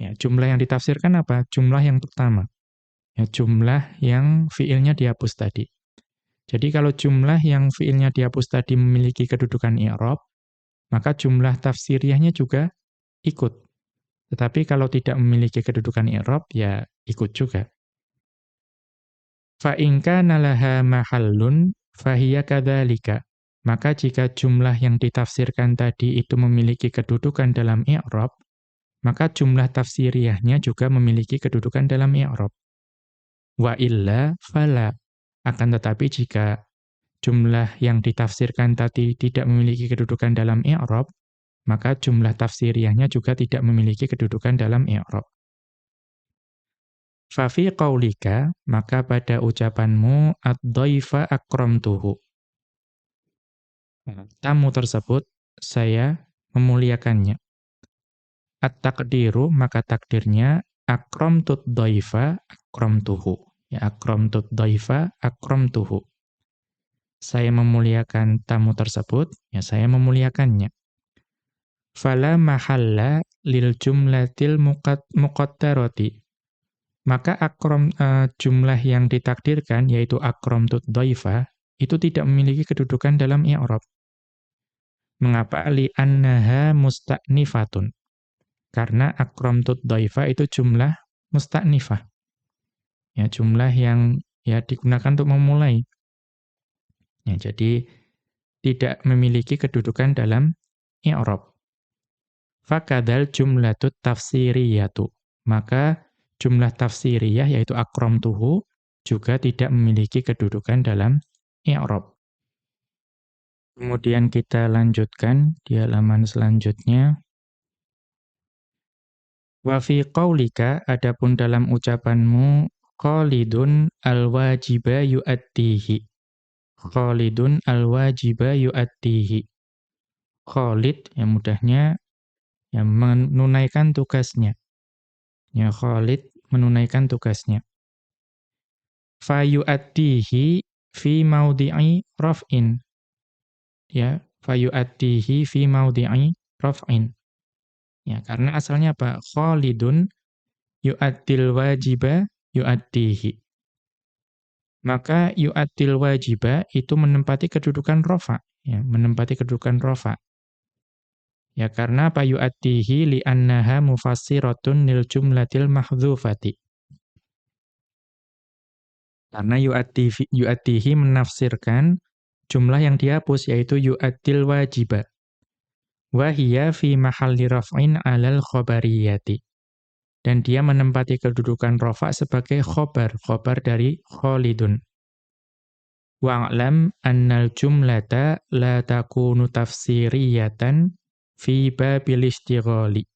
Ya, jumlah yang ditafsirkan apa? Jumlah yang pertama. Ya, jumlah yang fiilnya dihapus tadi. Jadi kalau jumlah yang fiilnya dihapus tadi memiliki kedudukan i'rab, maka jumlah tafsiriyahnya juga ikut. Tetapi kalau tidak memiliki kedudukan i'rab, ya ikut juga. Fa in kana laha mahallun fahiya. Maka jika jumlah yang ditafsirkan tadi itu memiliki kedudukan dalam i'rab, maka jumlah tafsiriyahnya juga memiliki kedudukan dalam i'rab. Wa illa fala. Akan tetapi jika jumlah yang ditafsirkan tadi tidak memiliki kedudukan dalam i'rab, maka jumlah tafsiriyahnya juga tidak memiliki kedudukan dalam i'rab. Fafi qaulika, maka pada ucapanmu ad-dhaifa akramtuhu. Tamu tersebut saya memuliakannya. At-taqdiru, maka takdirnya akramtud dhaifa akramtuhu. Ya akramtut dhaifa akramtuhu. Saya memuliakan tamu tersebut, ya saya memuliakannya. Fala mahalla lil jumlatil muqaddarati. Maka akram uh, jumlah yang ditakdirkan yaitu akramtut dhaifa itu tidak memiliki kedudukan dalam i'rab. Mengapa li annaha musta'nifatun? Karena akramtut dhaifa itu jumlah musta'nifah ya jumlah yang ya digunakan untuk memulai. Ya, jadi tidak memiliki kedudukan dalam i'rab. Fakadal jumlatut tafsiriyatu. Maka jumlah tafsiriyah yaitu akramtuhu juga tidak memiliki kedudukan dalam i'rab. Kemudian kita lanjutkan di halaman selanjutnya. Wa fi adapun dalam ucapanmu Khalidun al-wajiba yu'attihi. Khalidun al-wajiba yu'attihi. Khalid yang mudahnya yang menunaikan tugasnya. Ya Khalid menunaikan tugasnya. Fa yu'attihi fi maudhi'i raf'in. Ya, fa yu'attihi fi maudhi'i raf'in. Ya, karena asalnya apa? Khalidun yu'attil wajiba yu'addihi. Maka yu'addil wajiba itu menempati kedudukan rofa. Ya, menempati kedudukan rofa. Ya karena apa yu'addihi li'annaha mufassiratun nil jumlatil mahdzufati. Karena yu'addihi, yu'addihi menafsirkan jumlah yang dihapus yaitu yu'addil wajiba. Wahiyya fi mahalli raf'in alal khobariyati. Dan dia menempati kedudukan rofa sebagai khobar, khobar dari kholidun. Wa'lam annal jumlata la takunu tafsiriyatan fi babil istighali.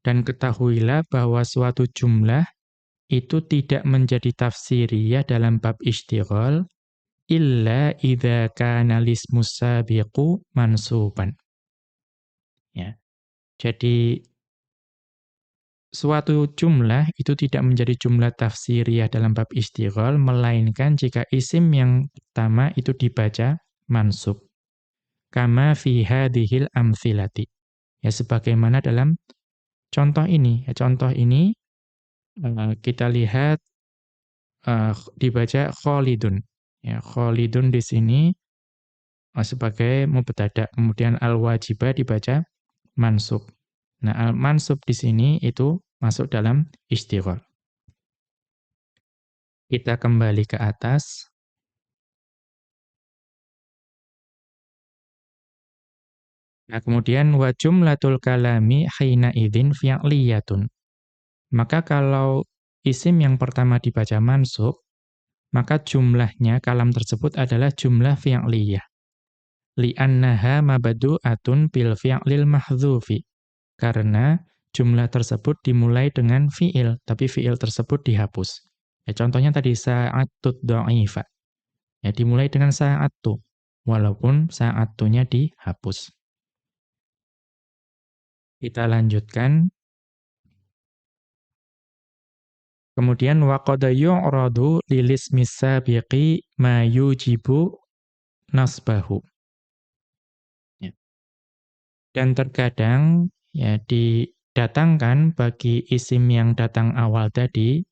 Dan ketahuilah bahwa suatu jumlah itu tidak menjadi tafsiriyah dalam bab istighal illa idza kana lismus sabiqu mansuban. Ya. Jadi suatu jumlah itu tidak menjadi jumlah tafsiriyah dalam bab istighol, melainkan jika isim yang pertama itu dibaca mansub. Kama fi hadhil amthilati. Ya sebagaimana dalam contoh ini. Ya, contoh ini uh, kita lihat uh, dibaca Khalidun. Ya, Khalidun di sini uh, sebagai mubtada. Kemudian al-wajibah dibaca mansub. Nah, al-mansub di sini itu masuk dalam istighol. Kita kembali ke atas. Nah, kemudian wa jumlatul kalami hina idzin fi'liyatun. Maka kalau isim yang pertama dibaca mansub, maka jumlahnya kalam tersebut adalah jumlah fi'liyah. Li'annaha mabadu'atun bil fi'lil mahdzufi karena jumlah tersebut dimulai dengan fi'il, tapi fi'il tersebut dihapus. Ya, contohnya tadi sa'atut do'ifa. Ya, dimulai dengan sa'atu, walaupun sa'atunya dihapus. Kita lanjutkan. Kemudian waqad yu'radu lilismi sabiqi ma yujibu nasbahu. Ya. Dan terkadang ya didatangkan bagi isim yang datang awal tadi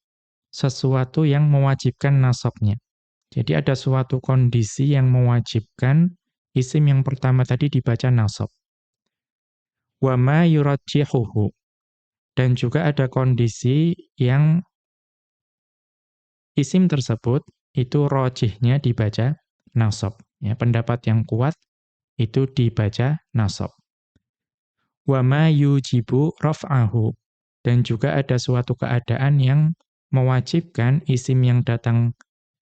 sesuatu yang mewajibkan nasabnya. Jadi ada suatu kondisi yang mewajibkan isim yang pertama tadi dibaca nasab. Wa ma. Dan juga ada kondisi yang isim tersebut itu rojihnya dibaca nasab. Ya, pendapat yang kuat itu dibaca nasab wa ma yujibu raf'ahu dan juga ada suatu keadaan yang mewajibkan isim yang datang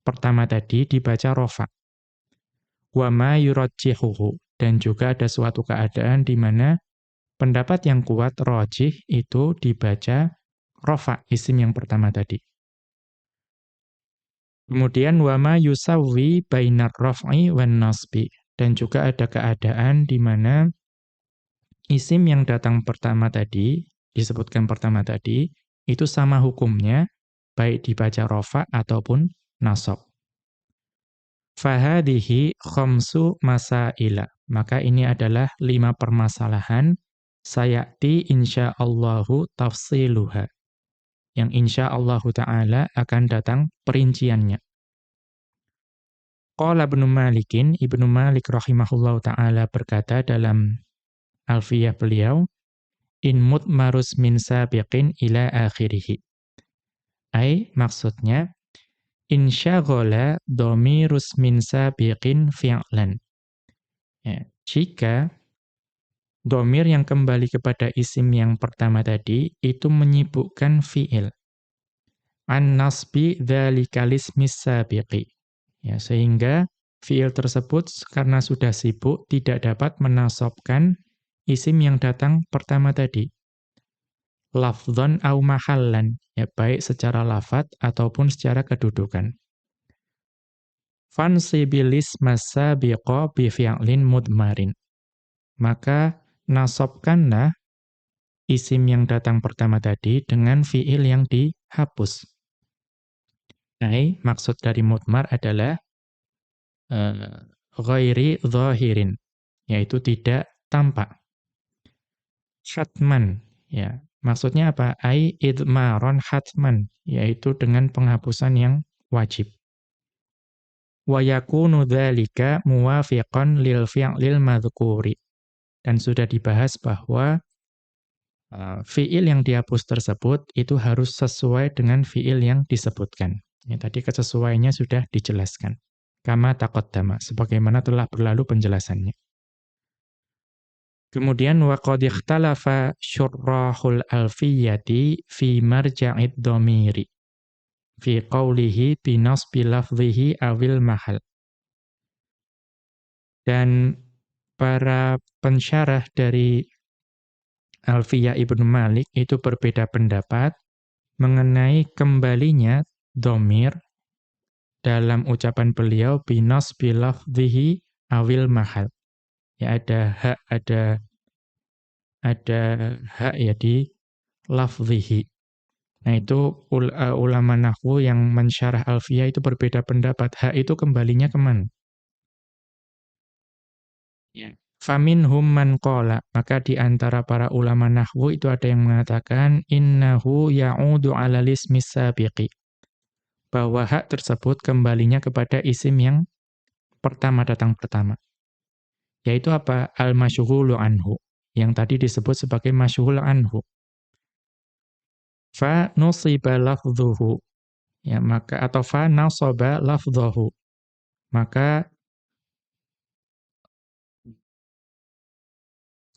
pertama tadi dibaca rafa wa ma yurajjihuhu dan juga ada suatu keadaan di mana pendapat yang kuat rajih itu dibaca rafa isim yang pertama tadi Kemudian wama yusawwi bainar raf'i wan nasbi dan juga ada keadaan di mana isim yang datang pertama tadi, disebutkan pertama tadi, itu sama hukumnya, baik dibaca rofa ataupun nasab. Fahadihi khomsu masaila. Maka ini adalah lima permasalahan, sayakti insya'allahu tafsiluha. Yang insya'allahu ta'ala akan datang perinciannya. Qala Ibnu Malikin, Ibnu Malik rahimahullahu ta'ala berkata dalam alfiyah beliau, in mutmarus min sabiqin ila akhirih. Ai maksudnya insyaghala dhamirus min sabiqin fi'lan. Ya, jika domir yang kembali kepada isim yang pertama tadi itu menyibukkan fi'il. An nasbi dzalikal ismi sabiqi. Ya, sehingga fi'il tersebut karena sudah sibuk tidak dapat menasobkan isim yang datang pertama tadi. Lafdhon au mahallan, ya baik secara lafat ataupun secara kedudukan. Fansibilis bi fi'lin mudmarin. Maka nasabkanlah isim yang datang pertama tadi dengan fi'il yang dihapus. Nah, maksud dari mudmar adalah uh, ghairi zahirin, yaitu tidak tampak khatman ya. Maksudnya apa? Ai idmaron hatman, yaitu dengan penghapusan yang wajib. Wa yakunu dzalika muwafiqan lil fi'lil madhkuri. Dan sudah dibahas bahwa uh, fi'il yang dihapus tersebut itu harus sesuai dengan fi'il yang disebutkan. Ya, tadi kesesuaiannya sudah dijelaskan. Kama taqaddama, sebagaimana telah berlalu penjelasannya. Kemudian waqad ikhtalafa syurrahul alfiyati fi marja'id dhamiri fi qawlihi bi nasbi awil mahal. Dan para pensyarah dari Alfiyah Ibnu Malik itu berbeda pendapat mengenai kembalinya domir dalam ucapan beliau binas bilafdhihi awil mahal ya ada hak ada ada hak ya di lafzihi. Nah itu uh, ulama nahwu yang mensyarah alfiyah itu berbeda pendapat. Ha itu kembalinya ke mana? Ya. Faminhum man qala, maka di antara para ulama nahwu itu ada yang mengatakan innahu ya'udu 'ala ismi sabiqi. Bahwa hak tersebut kembalinya kepada isim yang pertama datang pertama. Yaitu apa? Al-masyghulu anhu. Yang tadi disebut sebagai masyghul anhu. Fa nusiba lafdhuhu. Ya, maka atau fa nasaba lafdhuhu. Maka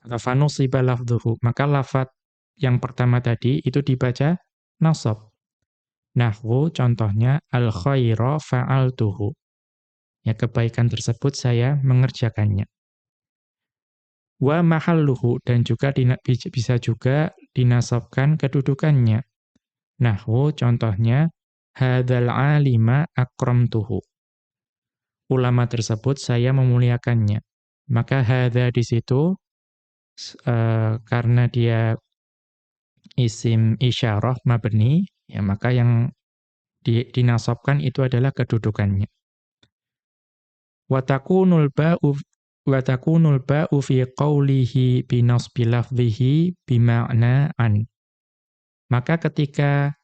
atau fanusiba lafdhuhu, maka lafat yang pertama tadi itu dibaca nasab. Nahwu contohnya al khaira fa'altuhu. Ya kebaikan tersebut saya mengerjakannya. Wa mahalluhu dan juga bisa juga dinasabkan kedudukannya. Nahwu contohnya hadzal alima akramtuhu. Ulama tersebut saya memuliakannya. Maka hadza di situ uh, karena dia isim isyarah mabni, ya maka yang di, dinasabkan itu adalah kedudukannya. Watakunul ba'u watakunul ba'u fi qawlihi lafdhihi bima'na an. Maka ketika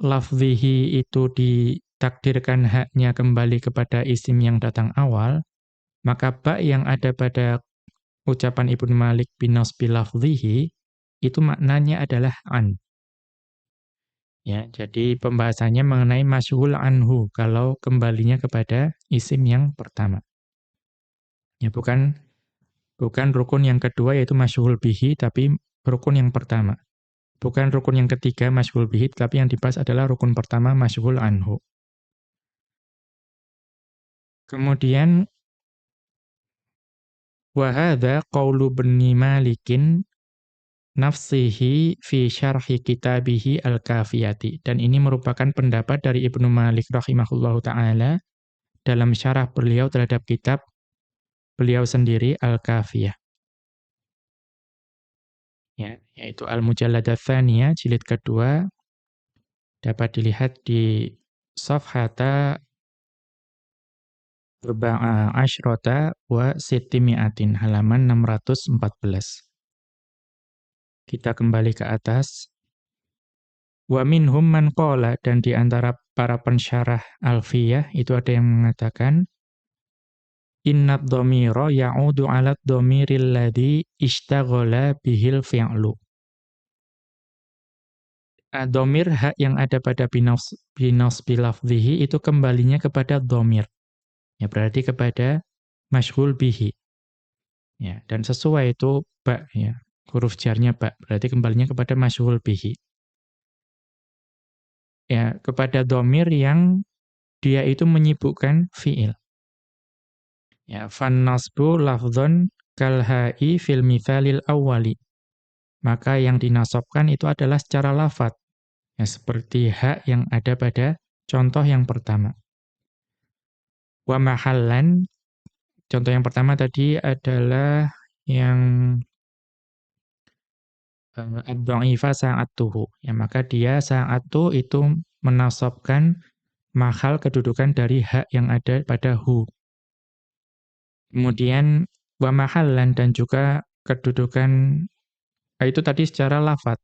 lafdhihi itu ditakdirkan haknya kembali kepada isim yang datang awal, maka ba yang ada pada ucapan Ibnu Malik bin Nasbi lafzihi itu maknanya adalah an. Ya, jadi pembahasannya mengenai masyhul anhu kalau kembalinya kepada isim yang pertama. Ya, bukan bukan rukun yang kedua yaitu masyhul bihi tapi rukun yang pertama. Bukan rukun yang ketiga masyhul bihi tapi yang dibahas adalah rukun pertama masyhul anhu. Kemudian Wa hadza qaulu Ibnu Malikin nafsihi fi syarhi kitabihi al-kafiyati. Dan ini merupakan pendapat dari Ibnu Malik rahimahullahu taala dalam syarah beliau terhadap kitab beliau sendiri Al-Kafiyah. Ya, yaitu Al-Mujalladah Tsaniyah jilid kedua dapat dilihat di Safhata Arba'a asyrota wa sitimi'atin, halaman 614. Kita kembali ke atas. Wa minhum man qala, dan di antara para pensyarah alfiyah, itu ada yang mengatakan, Innad dhamira ya'udu alat dhamiril ladhi ishtaghala bihil fi'lu. Domir hak yang ada pada binos, binos bilafzihi itu kembalinya kepada domir. Ya, berarti kepada masyhul bihi. Ya, dan sesuai itu ba ya. Huruf jarnya ba, berarti kembalinya kepada masyhul bihi. Ya, kepada domir yang dia itu menyibukkan fiil. Ya, fan nasbu lafdhon kalha'i fil mithalil awwali. Maka yang dinasobkan itu adalah secara lafat. Ya, seperti hak yang ada pada contoh yang pertama. Wa mahallan, contoh yang pertama tadi adalah yang uh, ad-dha'ifa sa'atuhu. Ya, maka dia sa'atu itu menasabkan mahal kedudukan dari hak yang ada pada hu. Kemudian wa mahallan dan juga kedudukan ah, itu tadi secara lafat.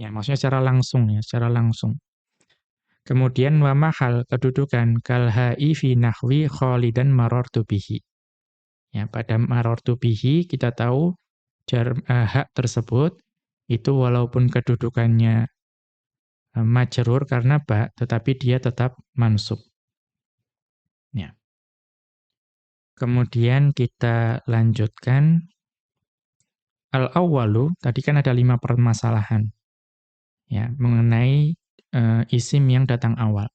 Ya, maksudnya secara langsung ya, secara langsung. Kemudian wa mahal kedudukan kalha'i fi nahwi khalidan marartu bihi. Ya, pada marartu bihi kita tahu jar, uh, hak tersebut itu walaupun kedudukannya uh, karena ba, tetapi dia tetap mansub. Ya. Kemudian kita lanjutkan al-awwalu, tadi kan ada lima permasalahan. Ya, mengenai uh, isim yang datang awal.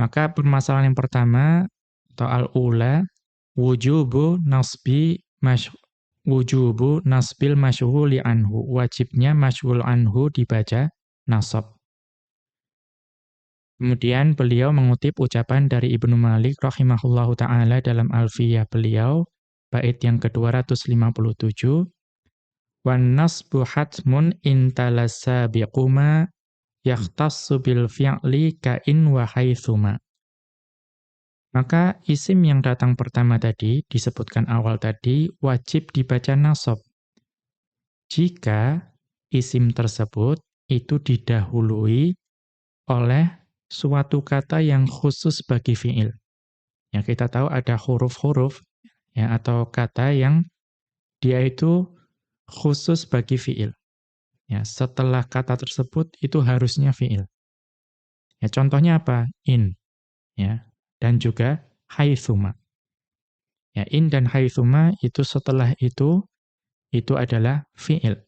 Maka permasalahan yang pertama atau al-ula wujubu nasbi wujubu nasbil masyhuli anhu. Wajibnya masyhul anhu dibaca nasab. Kemudian beliau mengutip ucapan dari Ibnu Malik rahimahullahu taala dalam Alfiyah beliau bait yang ke-257 Wan nasbu hatmun intalasa biquma yakhtassu bil fi'li ka'in wa haitsuma. Maka isim yang datang pertama tadi, disebutkan awal tadi, wajib dibaca nasab. Jika isim tersebut itu didahului oleh suatu kata yang khusus bagi fi'il. Ya, kita tahu ada huruf-huruf ya atau kata yang dia itu khusus bagi fi'il. Ya, setelah kata tersebut itu harusnya fi'il. Ya, contohnya apa? In. Ya, dan juga haitsuma. Ya, in dan haitsuma itu setelah itu itu adalah fi'il.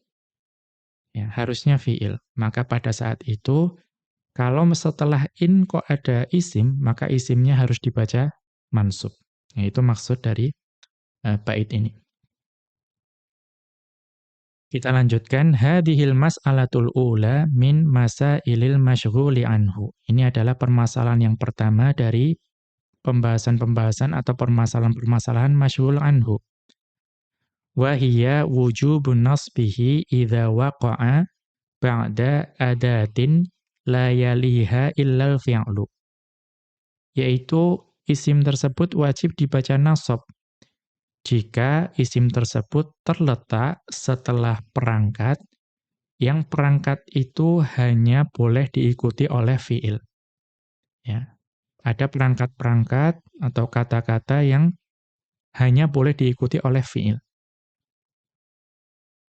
Ya, harusnya fi'il. Maka pada saat itu kalau setelah in kok ada isim, maka isimnya harus dibaca mansub. Ya, itu maksud dari uh, bait ini. Kita lanjutkan hadhil mas'alatul ula min masailil masyghuli anhu. Ini adalah permasalahan yang pertama dari pembahasan-pembahasan atau permasalahan-permasalahan masyhul anhu. Wa hiya wujubun nasbihi idza waqa'a ba'da adatin la yaliha illal fi'lu. Yaitu isim tersebut wajib dibaca nasab jika isim tersebut terletak setelah perangkat yang perangkat itu hanya boleh diikuti oleh fiil. Ya ada perangkat-perangkat atau kata-kata yang hanya boleh diikuti oleh fi'il.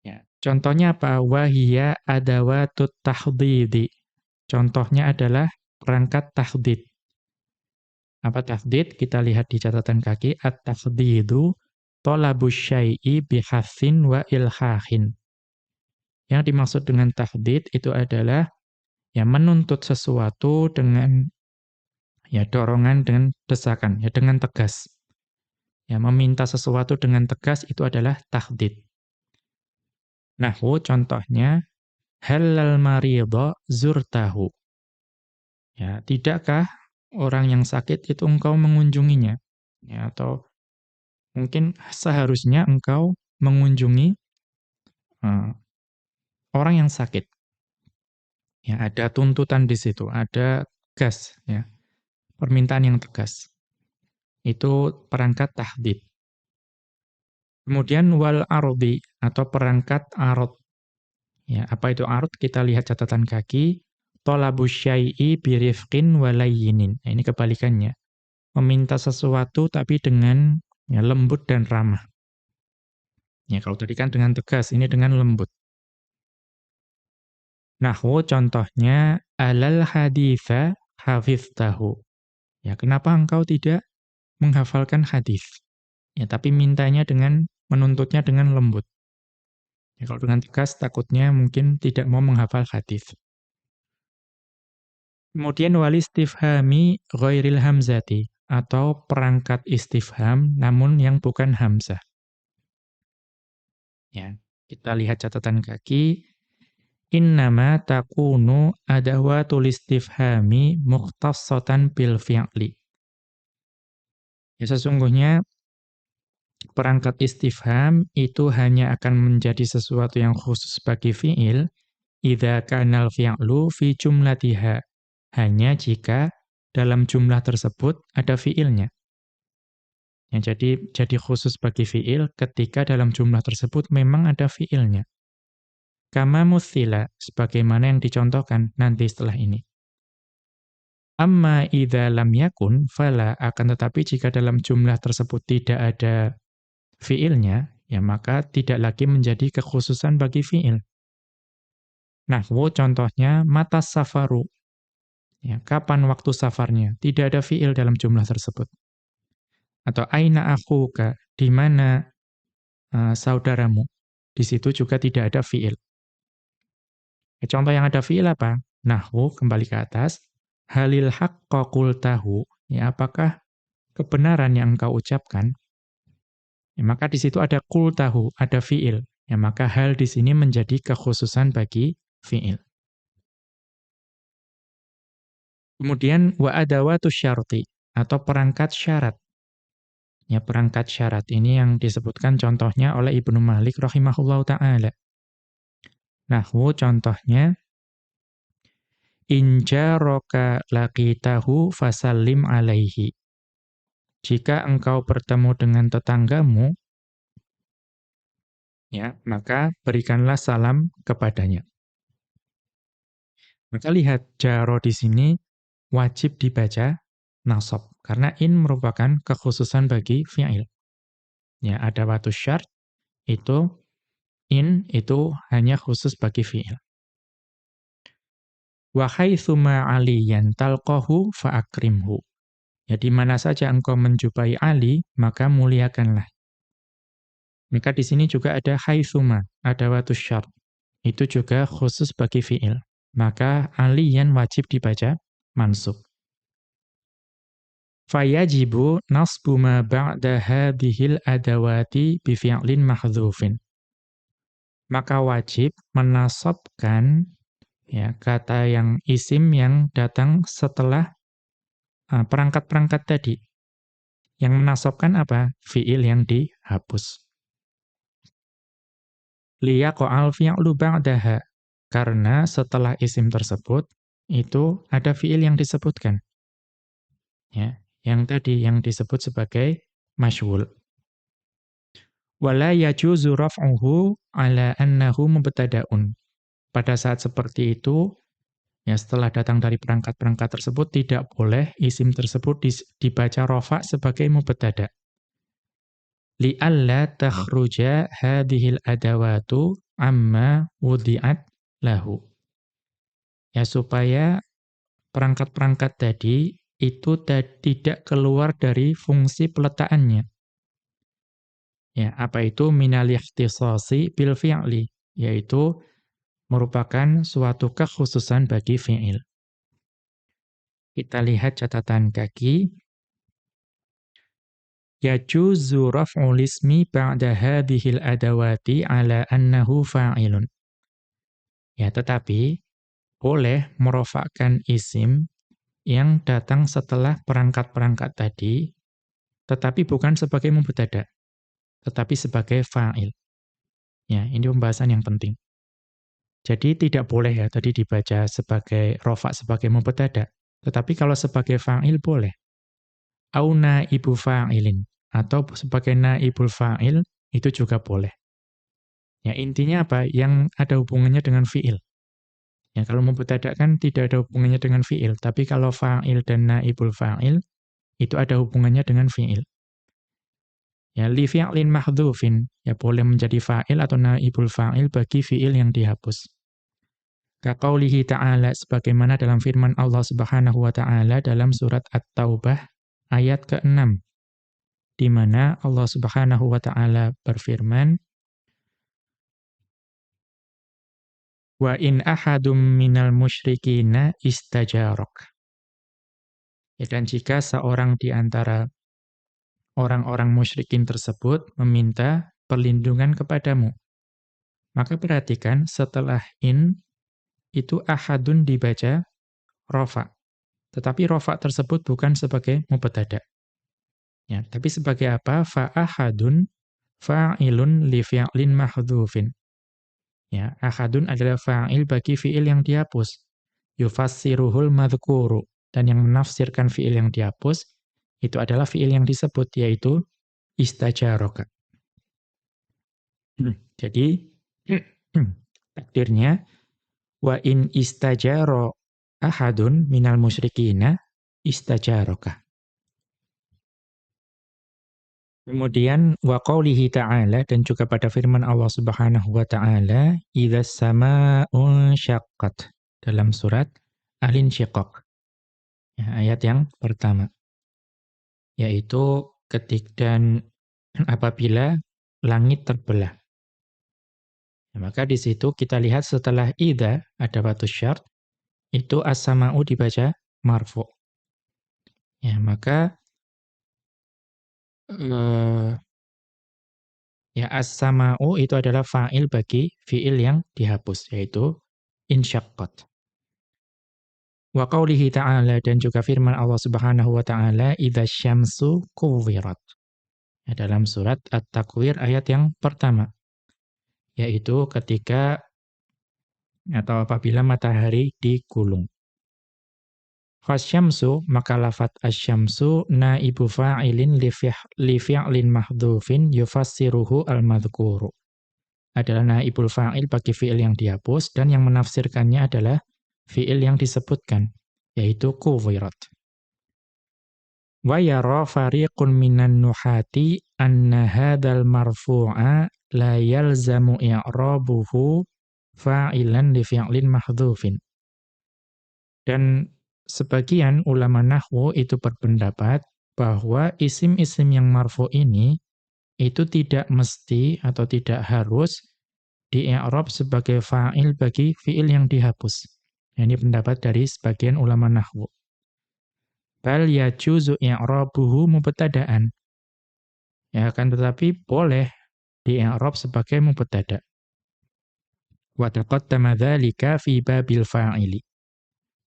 Ya, contohnya apa? Wahia adawatut tahdidi. Contohnya adalah perangkat tahdid. Apa tahdid? Kita lihat di catatan kaki. At-tahdidu tolabus syai'i wa ilhahin. Yang dimaksud dengan tahdid itu adalah ya menuntut sesuatu dengan ya dorongan dengan desakan, ya dengan tegas. Ya meminta sesuatu dengan tegas itu adalah tahdid. Nahwu contohnya halal maridha zurtahu. Ya, tidakkah orang yang sakit itu engkau mengunjunginya? Ya, atau mungkin seharusnya engkau mengunjungi uh, orang yang sakit. Ya, ada tuntutan di situ, ada gas ya permintaan yang tegas. Itu perangkat tahdid. Kemudian wal ardi atau perangkat arad. Ya, apa itu arad? Kita lihat catatan kaki. Tolabu syai'i birifqin walayinin. Nah, ini kebalikannya. Meminta sesuatu tapi dengan ya, lembut dan ramah. Ya, kalau tadi kan dengan tegas, ini dengan lembut. Nahwu contohnya alal haditha hafiztahu. Ya, kenapa engkau tidak menghafalkan hadis? Ya, tapi mintanya dengan menuntutnya dengan lembut. Ya, kalau dengan tegas takutnya mungkin tidak mau menghafal hadis. Kemudian wal istifhami ghairil hamzati atau perangkat istifham namun yang bukan hamzah. Ya, kita lihat catatan kaki innama takunu adawatul istifhami mukhtassatan bil fi'li. Ya sesungguhnya perangkat istifham itu hanya akan menjadi sesuatu yang khusus bagi fi'il idza kanal fi'lu fi jumlatiha. Hanya jika dalam jumlah tersebut ada fi'ilnya. Ya, jadi jadi khusus bagi fi'il ketika dalam jumlah tersebut memang ada fi'ilnya. Kama muthila, sebagaimana yang dicontohkan nanti setelah ini. Amma idza lam yakun fala akan tetapi jika dalam jumlah tersebut tidak ada fiilnya, ya maka tidak lagi menjadi kekhususan bagi fiil. Nah, wo contohnya mata safaru. Ya, kapan waktu safarnya? Tidak ada fiil dalam jumlah tersebut. Atau aina akhuka, di mana uh, saudaramu? Di situ juga tidak ada fiil. Contoh yang ada fi'il apa? Nahwu, kembali ke atas. Halil haqqa qultahu. Ya, apakah kebenaran yang engkau ucapkan? Ya, maka di situ ada qultahu, ada fi'il. Ya, maka hal di sini menjadi kekhususan bagi fi'il. Kemudian wa adawatu syarti atau perangkat syarat. Ya, perangkat syarat ini yang disebutkan contohnya oleh Ibnu Malik rahimahullahu taala. Nahwu contohnya Injaraka laqitahu fasallim alaihi. Jika engkau bertemu dengan tetanggamu, ya, maka berikanlah salam kepadanya. Maka lihat jaro di sini wajib dibaca nasab karena in merupakan kekhususan bagi fi'il. Ya, ada waktu syarat itu in itu hanya khusus bagi fi'il. Wa haitsuma aliyan talqahu fa akrimhu. Ya di mana saja engkau menjumpai Ali, maka muliakanlah. Maka di sini juga ada haitsuma, ada watu syart. Itu juga khusus bagi fi'il. Maka aliyan wajib dibaca mansub. Fayajibu nasbu ma ba'da hadhil adawati bi fi'lin. Maka wajib menasabkan ya kata yang isim yang datang setelah ah, perangkat-perangkat uh, tadi yang menasabkan apa fiil yang dihapus liyaqa'al fi'lu ba'daha karena setelah isim tersebut itu ada fiil yang disebutkan ya yang tadi yang disebut sebagai masyhul wala yajuzu raf'uhu ala annahu mubtada'un pada saat seperti itu, ya setelah datang dari perangkat-perangkat tersebut, tidak boleh isim tersebut dibaca rofa sebagai mubtada. Li'alla takhruja hadhil adawatu amma wudi'at lahu. Ya supaya perangkat-perangkat tadi itu tidak keluar dari fungsi peletakannya. Ya, apa itu minal ikhtisasi bil fi'li, yaitu merupakan suatu kekhususan bagi fi'il. Kita lihat catatan kaki. Yajuzu raf'ul ismi ba'da hadhil adawati ala annahu fa'ilun. Ya, tetapi boleh merofakkan isim yang datang setelah perangkat-perangkat tadi, tetapi bukan sebagai mubtada, tetapi sebagai fa'il. Ya, ini pembahasan yang penting. Jadi tidak boleh ya tadi dibaca sebagai rofa sebagai mubtada. Tetapi kalau sebagai fa'il boleh. Au naibu fa'ilin atau sebagai naibul fa'il itu juga boleh. Ya intinya apa? Yang ada hubungannya dengan fi'il. Ya kalau mubtada kan tidak ada hubungannya dengan fi'il, tapi kalau fa'il dan naibul fa'il itu ada hubungannya dengan fi'il. Ya li fi'lin mahdhufin ya boleh menjadi fa'il atau naibul fa'il bagi fi'il yang dihapus. Kaqaulihi ta'ala sebagaimana dalam firman Allah Subhanahu wa taala dalam surat At-Taubah ayat ke-6 di mana Allah Subhanahu wa taala berfirman Wa in ahadum minal musyrikina istajarok. Ya, dan jika seorang di antara orang-orang musyrikin tersebut meminta perlindungan kepadamu, maka perhatikan setelah in itu ahadun dibaca rofa. Tetapi rofa tersebut bukan sebagai mubtada. Ya, tapi sebagai apa? Fa ahadun fa'ilun li fi'lin mahdhufin. Ya, ahadun adalah fa'il bagi fi'il yang dihapus. Yufassiruhul madhkuru. Dan yang menafsirkan fi'il yang dihapus, itu adalah fi'il yang disebut, yaitu istajaroka. Hmm, jadi, [clears throat] takdirnya, Wa in istajaro ahadun minal musyrikina istajaroka. Kemudian wa qawlihi ta'ala dan juga pada firman Allah Subhanahu wa taala idza samaa'un syaqqat dalam surat Al-Insyiqaq. Ya, ayat yang pertama. Yaitu ketik dan [clears throat] apabila langit terbelah. Ya, maka di situ kita lihat setelah ida ada batu syarat itu as-sama'u dibaca marfu. Ya, maka ya as-sama'u itu adalah fa'il bagi fi'il yang dihapus yaitu insyaqqat. Wa qawlihi ta'ala dan juga firman Allah Subhanahu wa taala idza syamsu kuwirat. Ya, dalam surat At-Takwir ayat yang pertama yaitu ketika atau apabila matahari digulung. Fasyamsu maka lafat asyamsu naibu fa'ilin li fi'lin mahdhufin yufassiruhu al-madhkuru. Adalah naibul fa'il bagi fi'il yang dihapus dan yang menafsirkannya adalah fi'il yang disebutkan yaitu kuwirat. Wa yara fariqun minan nuhati anna hadzal marfu'a la yalzamu i'rabuhu fa'ilan li fi'lin mahdhufin. Dan sebagian ulama nahwu itu berpendapat bahwa isim-isim yang marfu ini itu tidak mesti atau tidak harus di i'rab sebagai fa'il bagi fi'il yang dihapus. Ini pendapat dari sebagian ulama nahwu. Bal yajuzu i'rabuhu mubtada'an. Ya kan tetapi boleh di i'rab sebagai mubtada'. Wa taqaddama dzalika fi babil fa'ili.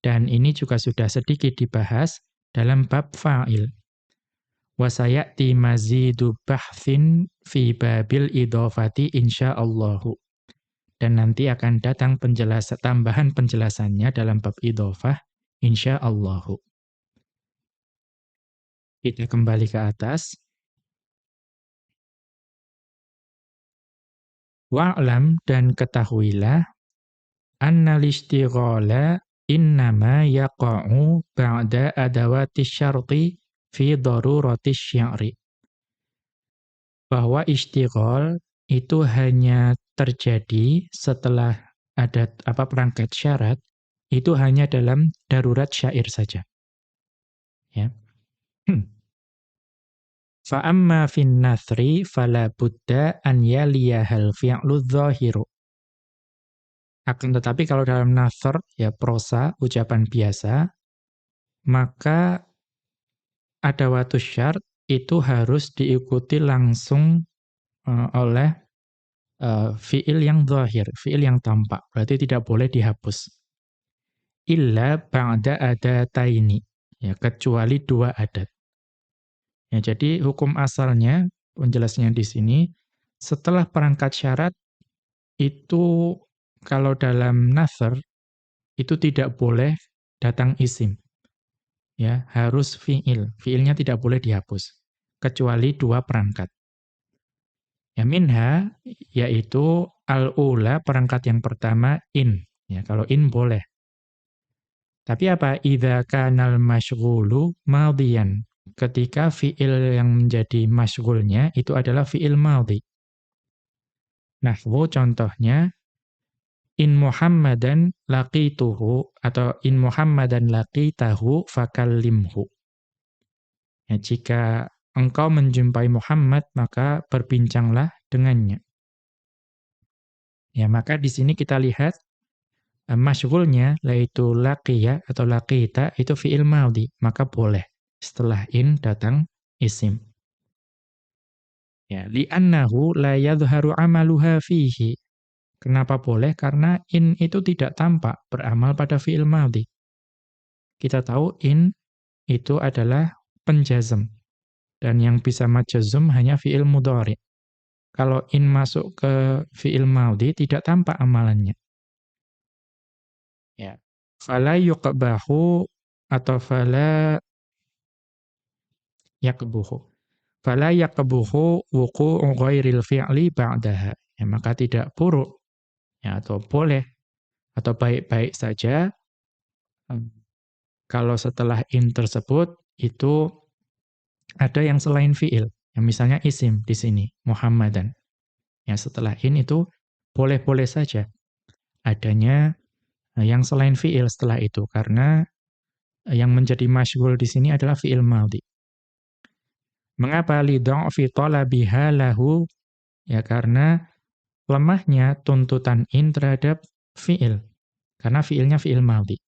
Dan ini juga sudah sedikit dibahas dalam bab fa'il. Wa sayati mazidu bahthin fi babil idhafati insyaallahu. Dan nanti akan datang penjelasan tambahan penjelasannya dalam bab idhafah insyaallahu. Kita kembali ke atas. Wa'lam dan ketahuilah istighala innama yaqa'u ba'da adawati syarti fi darurati syari. Bahwa istighol itu hanya terjadi setelah ada apa perangkat syarat itu hanya dalam darurat syair saja. Ya. Hmm. Fa amma fin nathri fala budda an yaliyahal fi'lu dhahiru. Akan tetapi kalau dalam nasr, ya prosa, ucapan biasa, maka ada waktu syart itu harus diikuti langsung uh, oleh uh, fiil yang zahir, fiil yang tampak. Berarti tidak boleh dihapus. Illa ba'da adataini. Ya, kecuali dua adat. Ya, jadi hukum asalnya, penjelasnya di sini, setelah perangkat syarat, itu kalau dalam nasr itu tidak boleh datang isim. Ya, harus fi'il. Fi'ilnya tidak boleh dihapus kecuali dua perangkat. Ya minha yaitu al-ula perangkat yang pertama in. Ya, kalau in boleh. Tapi apa? Idza kanal masyghulu madhiyan. Ketika fi'il yang menjadi masyghulnya itu adalah fi'il madhi. Nahwu contohnya in Muhammadan laqituhu atau in Muhammadan laqitahu fakallimhu. Ya, jika engkau menjumpai Muhammad maka berbincanglah dengannya. Ya, maka di sini kita lihat uh, masyghulnya yaitu laqiya atau laqita itu fi'il madhi, maka boleh setelah in datang isim. Ya, li'annahu la yadhharu amaluha fihi Kenapa boleh? Karena in itu tidak tampak beramal pada fi'il madhi. Kita tahu in itu adalah penjazm. Dan yang bisa majazum hanya fi'il mudhari. Kalau in masuk ke fi'il madhi tidak tampak amalannya. Ya. Fala yuqbahu atau fala yakbuhu. Fala yakbuhu wuqu'u ghairil fi'li ba'daha. Ya, maka tidak buruk ya, atau boleh atau baik-baik saja kalau setelah in tersebut itu ada yang selain fiil, yang misalnya isim di sini Muhammadan. Ya setelah in itu boleh-boleh saja adanya eh, yang selain fiil setelah itu karena yang menjadi masyghul di sini adalah fiil madhi. Mengapa li dha'fi lahu? Ya karena lemahnya tuntutan in terhadap fi'il. Karena fi'ilnya fi'il madhi.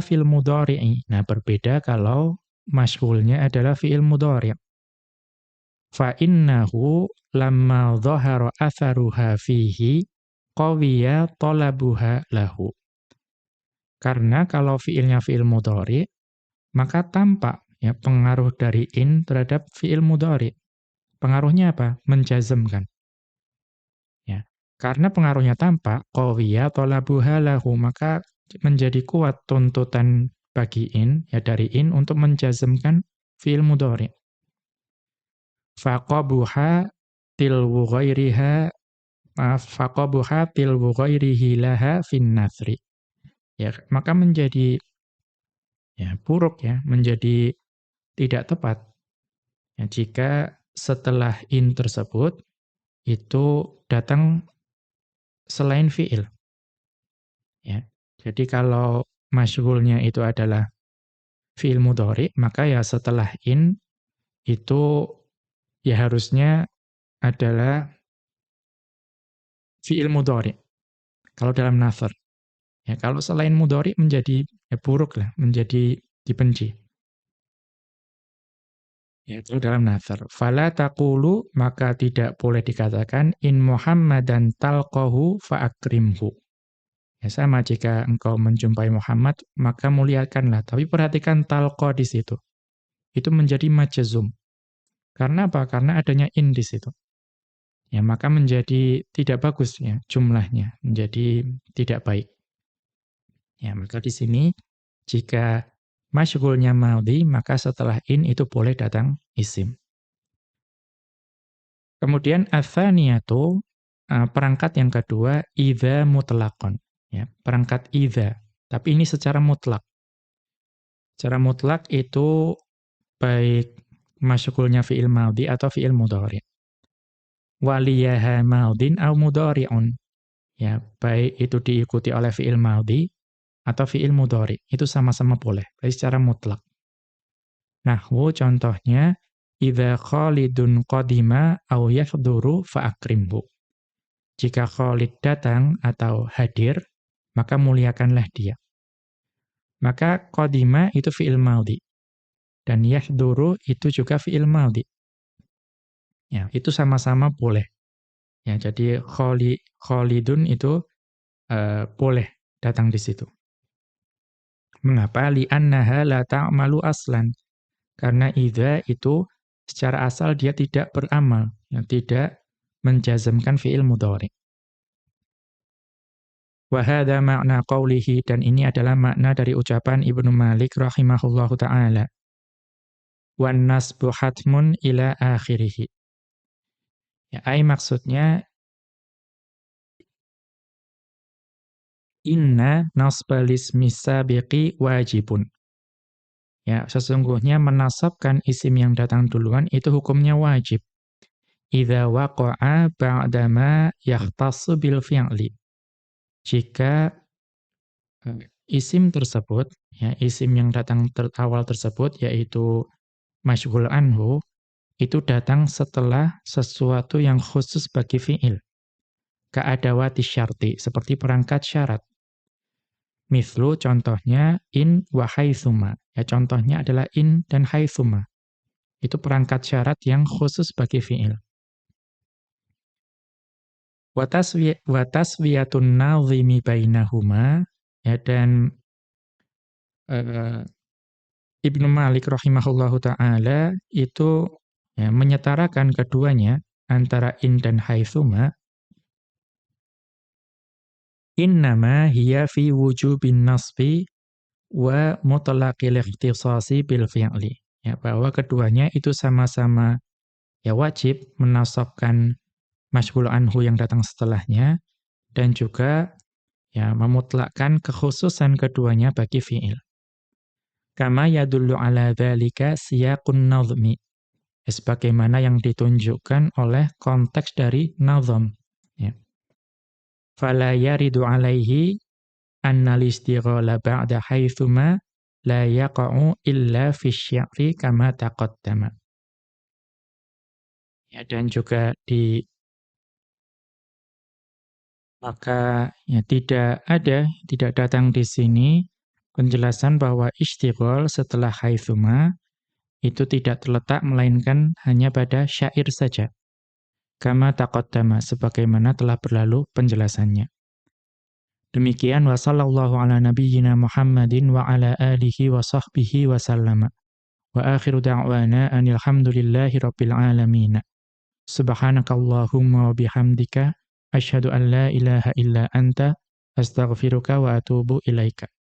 fil mudhari'i. Nah, berbeda kalau masyhulnya adalah fi'il mudhari'. Fa innahu lamma dhahara atharuha fihi qawiya talabuha lahu. Karena kalau fi'ilnya fi'il mudhari', maka tampak ya pengaruh dari in terhadap fi'il mudhari'. Pengaruhnya apa? Menjazmkan. Karena pengaruhnya tampak, qawiya talabuha lahu, maka menjadi kuat tuntutan bagi in, ya dari in, untuk menjazmkan fi'il mudhari. Faqabuha tilwu ghairiha faqabuha tilwu ghairihi laha fin. Ya, maka menjadi ya buruk ya, menjadi tidak tepat. Ya, jika setelah in tersebut itu datang selain fiil. Ya. Jadi kalau masyghulnya itu adalah fiil mudhari, maka ya setelah in itu ya harusnya adalah fiil mudhari. Kalau dalam nafar. Ya, kalau selain mudhari menjadi ya buruk lah, menjadi dibenci. Yaitu dalam nazar. Fala taqulu maka tidak boleh dikatakan in Muhammadan talqahu fa'akrimhu. Ya sama jika engkau menjumpai Muhammad maka muliakanlah. Tapi perhatikan talqa di situ. Itu menjadi majazum. Karena apa? Karena adanya in di situ. Ya, maka menjadi tidak bagus ya jumlahnya, menjadi tidak baik. Ya, maka di sini jika masyghulnya madhi, maka setelah in itu boleh datang isim. Kemudian athaniyatu uh, perangkat yang kedua idza mutlaqon ya, perangkat idza, tapi ini secara mutlak. Secara mutlak itu baik masyghulnya fi'il madhi atau fi'il mudhari. Waliyaha madhin au mudhari'un. Ya, baik itu diikuti oleh fi'il madhi atau fi'il mudhari. Itu sama-sama boleh, berarti secara mutlak. Nahwu contohnya idza Khalidun qadima aw yahduru fa'akrimhu. Jika Khalid datang atau hadir, maka muliakanlah dia. Maka qadima itu fi'il madhi. Dan yahduru itu juga fi'il madhi. Ya, itu sama-sama boleh. Ya, jadi khali, Khalidun itu uh, boleh datang di situ. Mengapa? Li'annaha la ta'malu aslan. Karena idza itu secara asal dia tidak beramal, yang tidak menjazamkan fi'il mudhari. Wa hadha ma'na qawlihi dan ini adalah makna dari ucapan Ibnu Malik rahimahullahu taala. Wan nasbu hatmun ila akhirih. Ya, ai maksudnya Inna nasbal ismi sabiqi wajibun. Ya, sesungguhnya menasabkan isim yang datang duluan itu hukumnya wajib. Idza waqa'a ba'dama yahtassu bil fi'li. Jika uh, isim tersebut, ya, isim yang datang ter awal tersebut yaitu masyghul anhu itu datang setelah sesuatu yang khusus bagi fi'il. Ka'adawati syarti, seperti perangkat syarat. Mithlu contohnya in wa haitsuma. Ya contohnya adalah in dan haitsuma. Itu perangkat syarat yang khusus bagi fiil. Wa taswiyatun nazimi bainahuma ya dan uh, Ibnu Malik rahimahullahu taala itu ya, menyetarakan keduanya antara in dan haitsuma innama hiya fi wujubin nasbi wa mutlaqil ikhtisasi bil fi'li. Ya, bahwa keduanya itu sama-sama ya wajib menasabkan masyghul anhu yang datang setelahnya dan juga ya memutlakkan kekhususan keduanya bagi fi'il. Kama yadullu ala dzalika siyaqun nazmi. Ya, sebagaimana yang ditunjukkan oleh konteks dari nazam fala yaridu alaihi annal istighala ba'da haitsuma la yaqa'u illa fi syi'ri kama taqaddama. Ya dan juga di maka ya tidak ada tidak datang di sini penjelasan bahwa istighol setelah haitsuma itu tidak terletak melainkan hanya pada syair saja kama taqaddama sebagaimana telah berlalu penjelasannya. Demikian wa sallallahu ala nabiyyina Muhammadin wa ala alihi wa sahbihi wa sallama. Wa akhiru da'wana anil hamdulillahi rabbil alamin. Subhanakallahumma wa bihamdika asyhadu an la ilaha illa anta astaghfiruka wa atubu ilaika.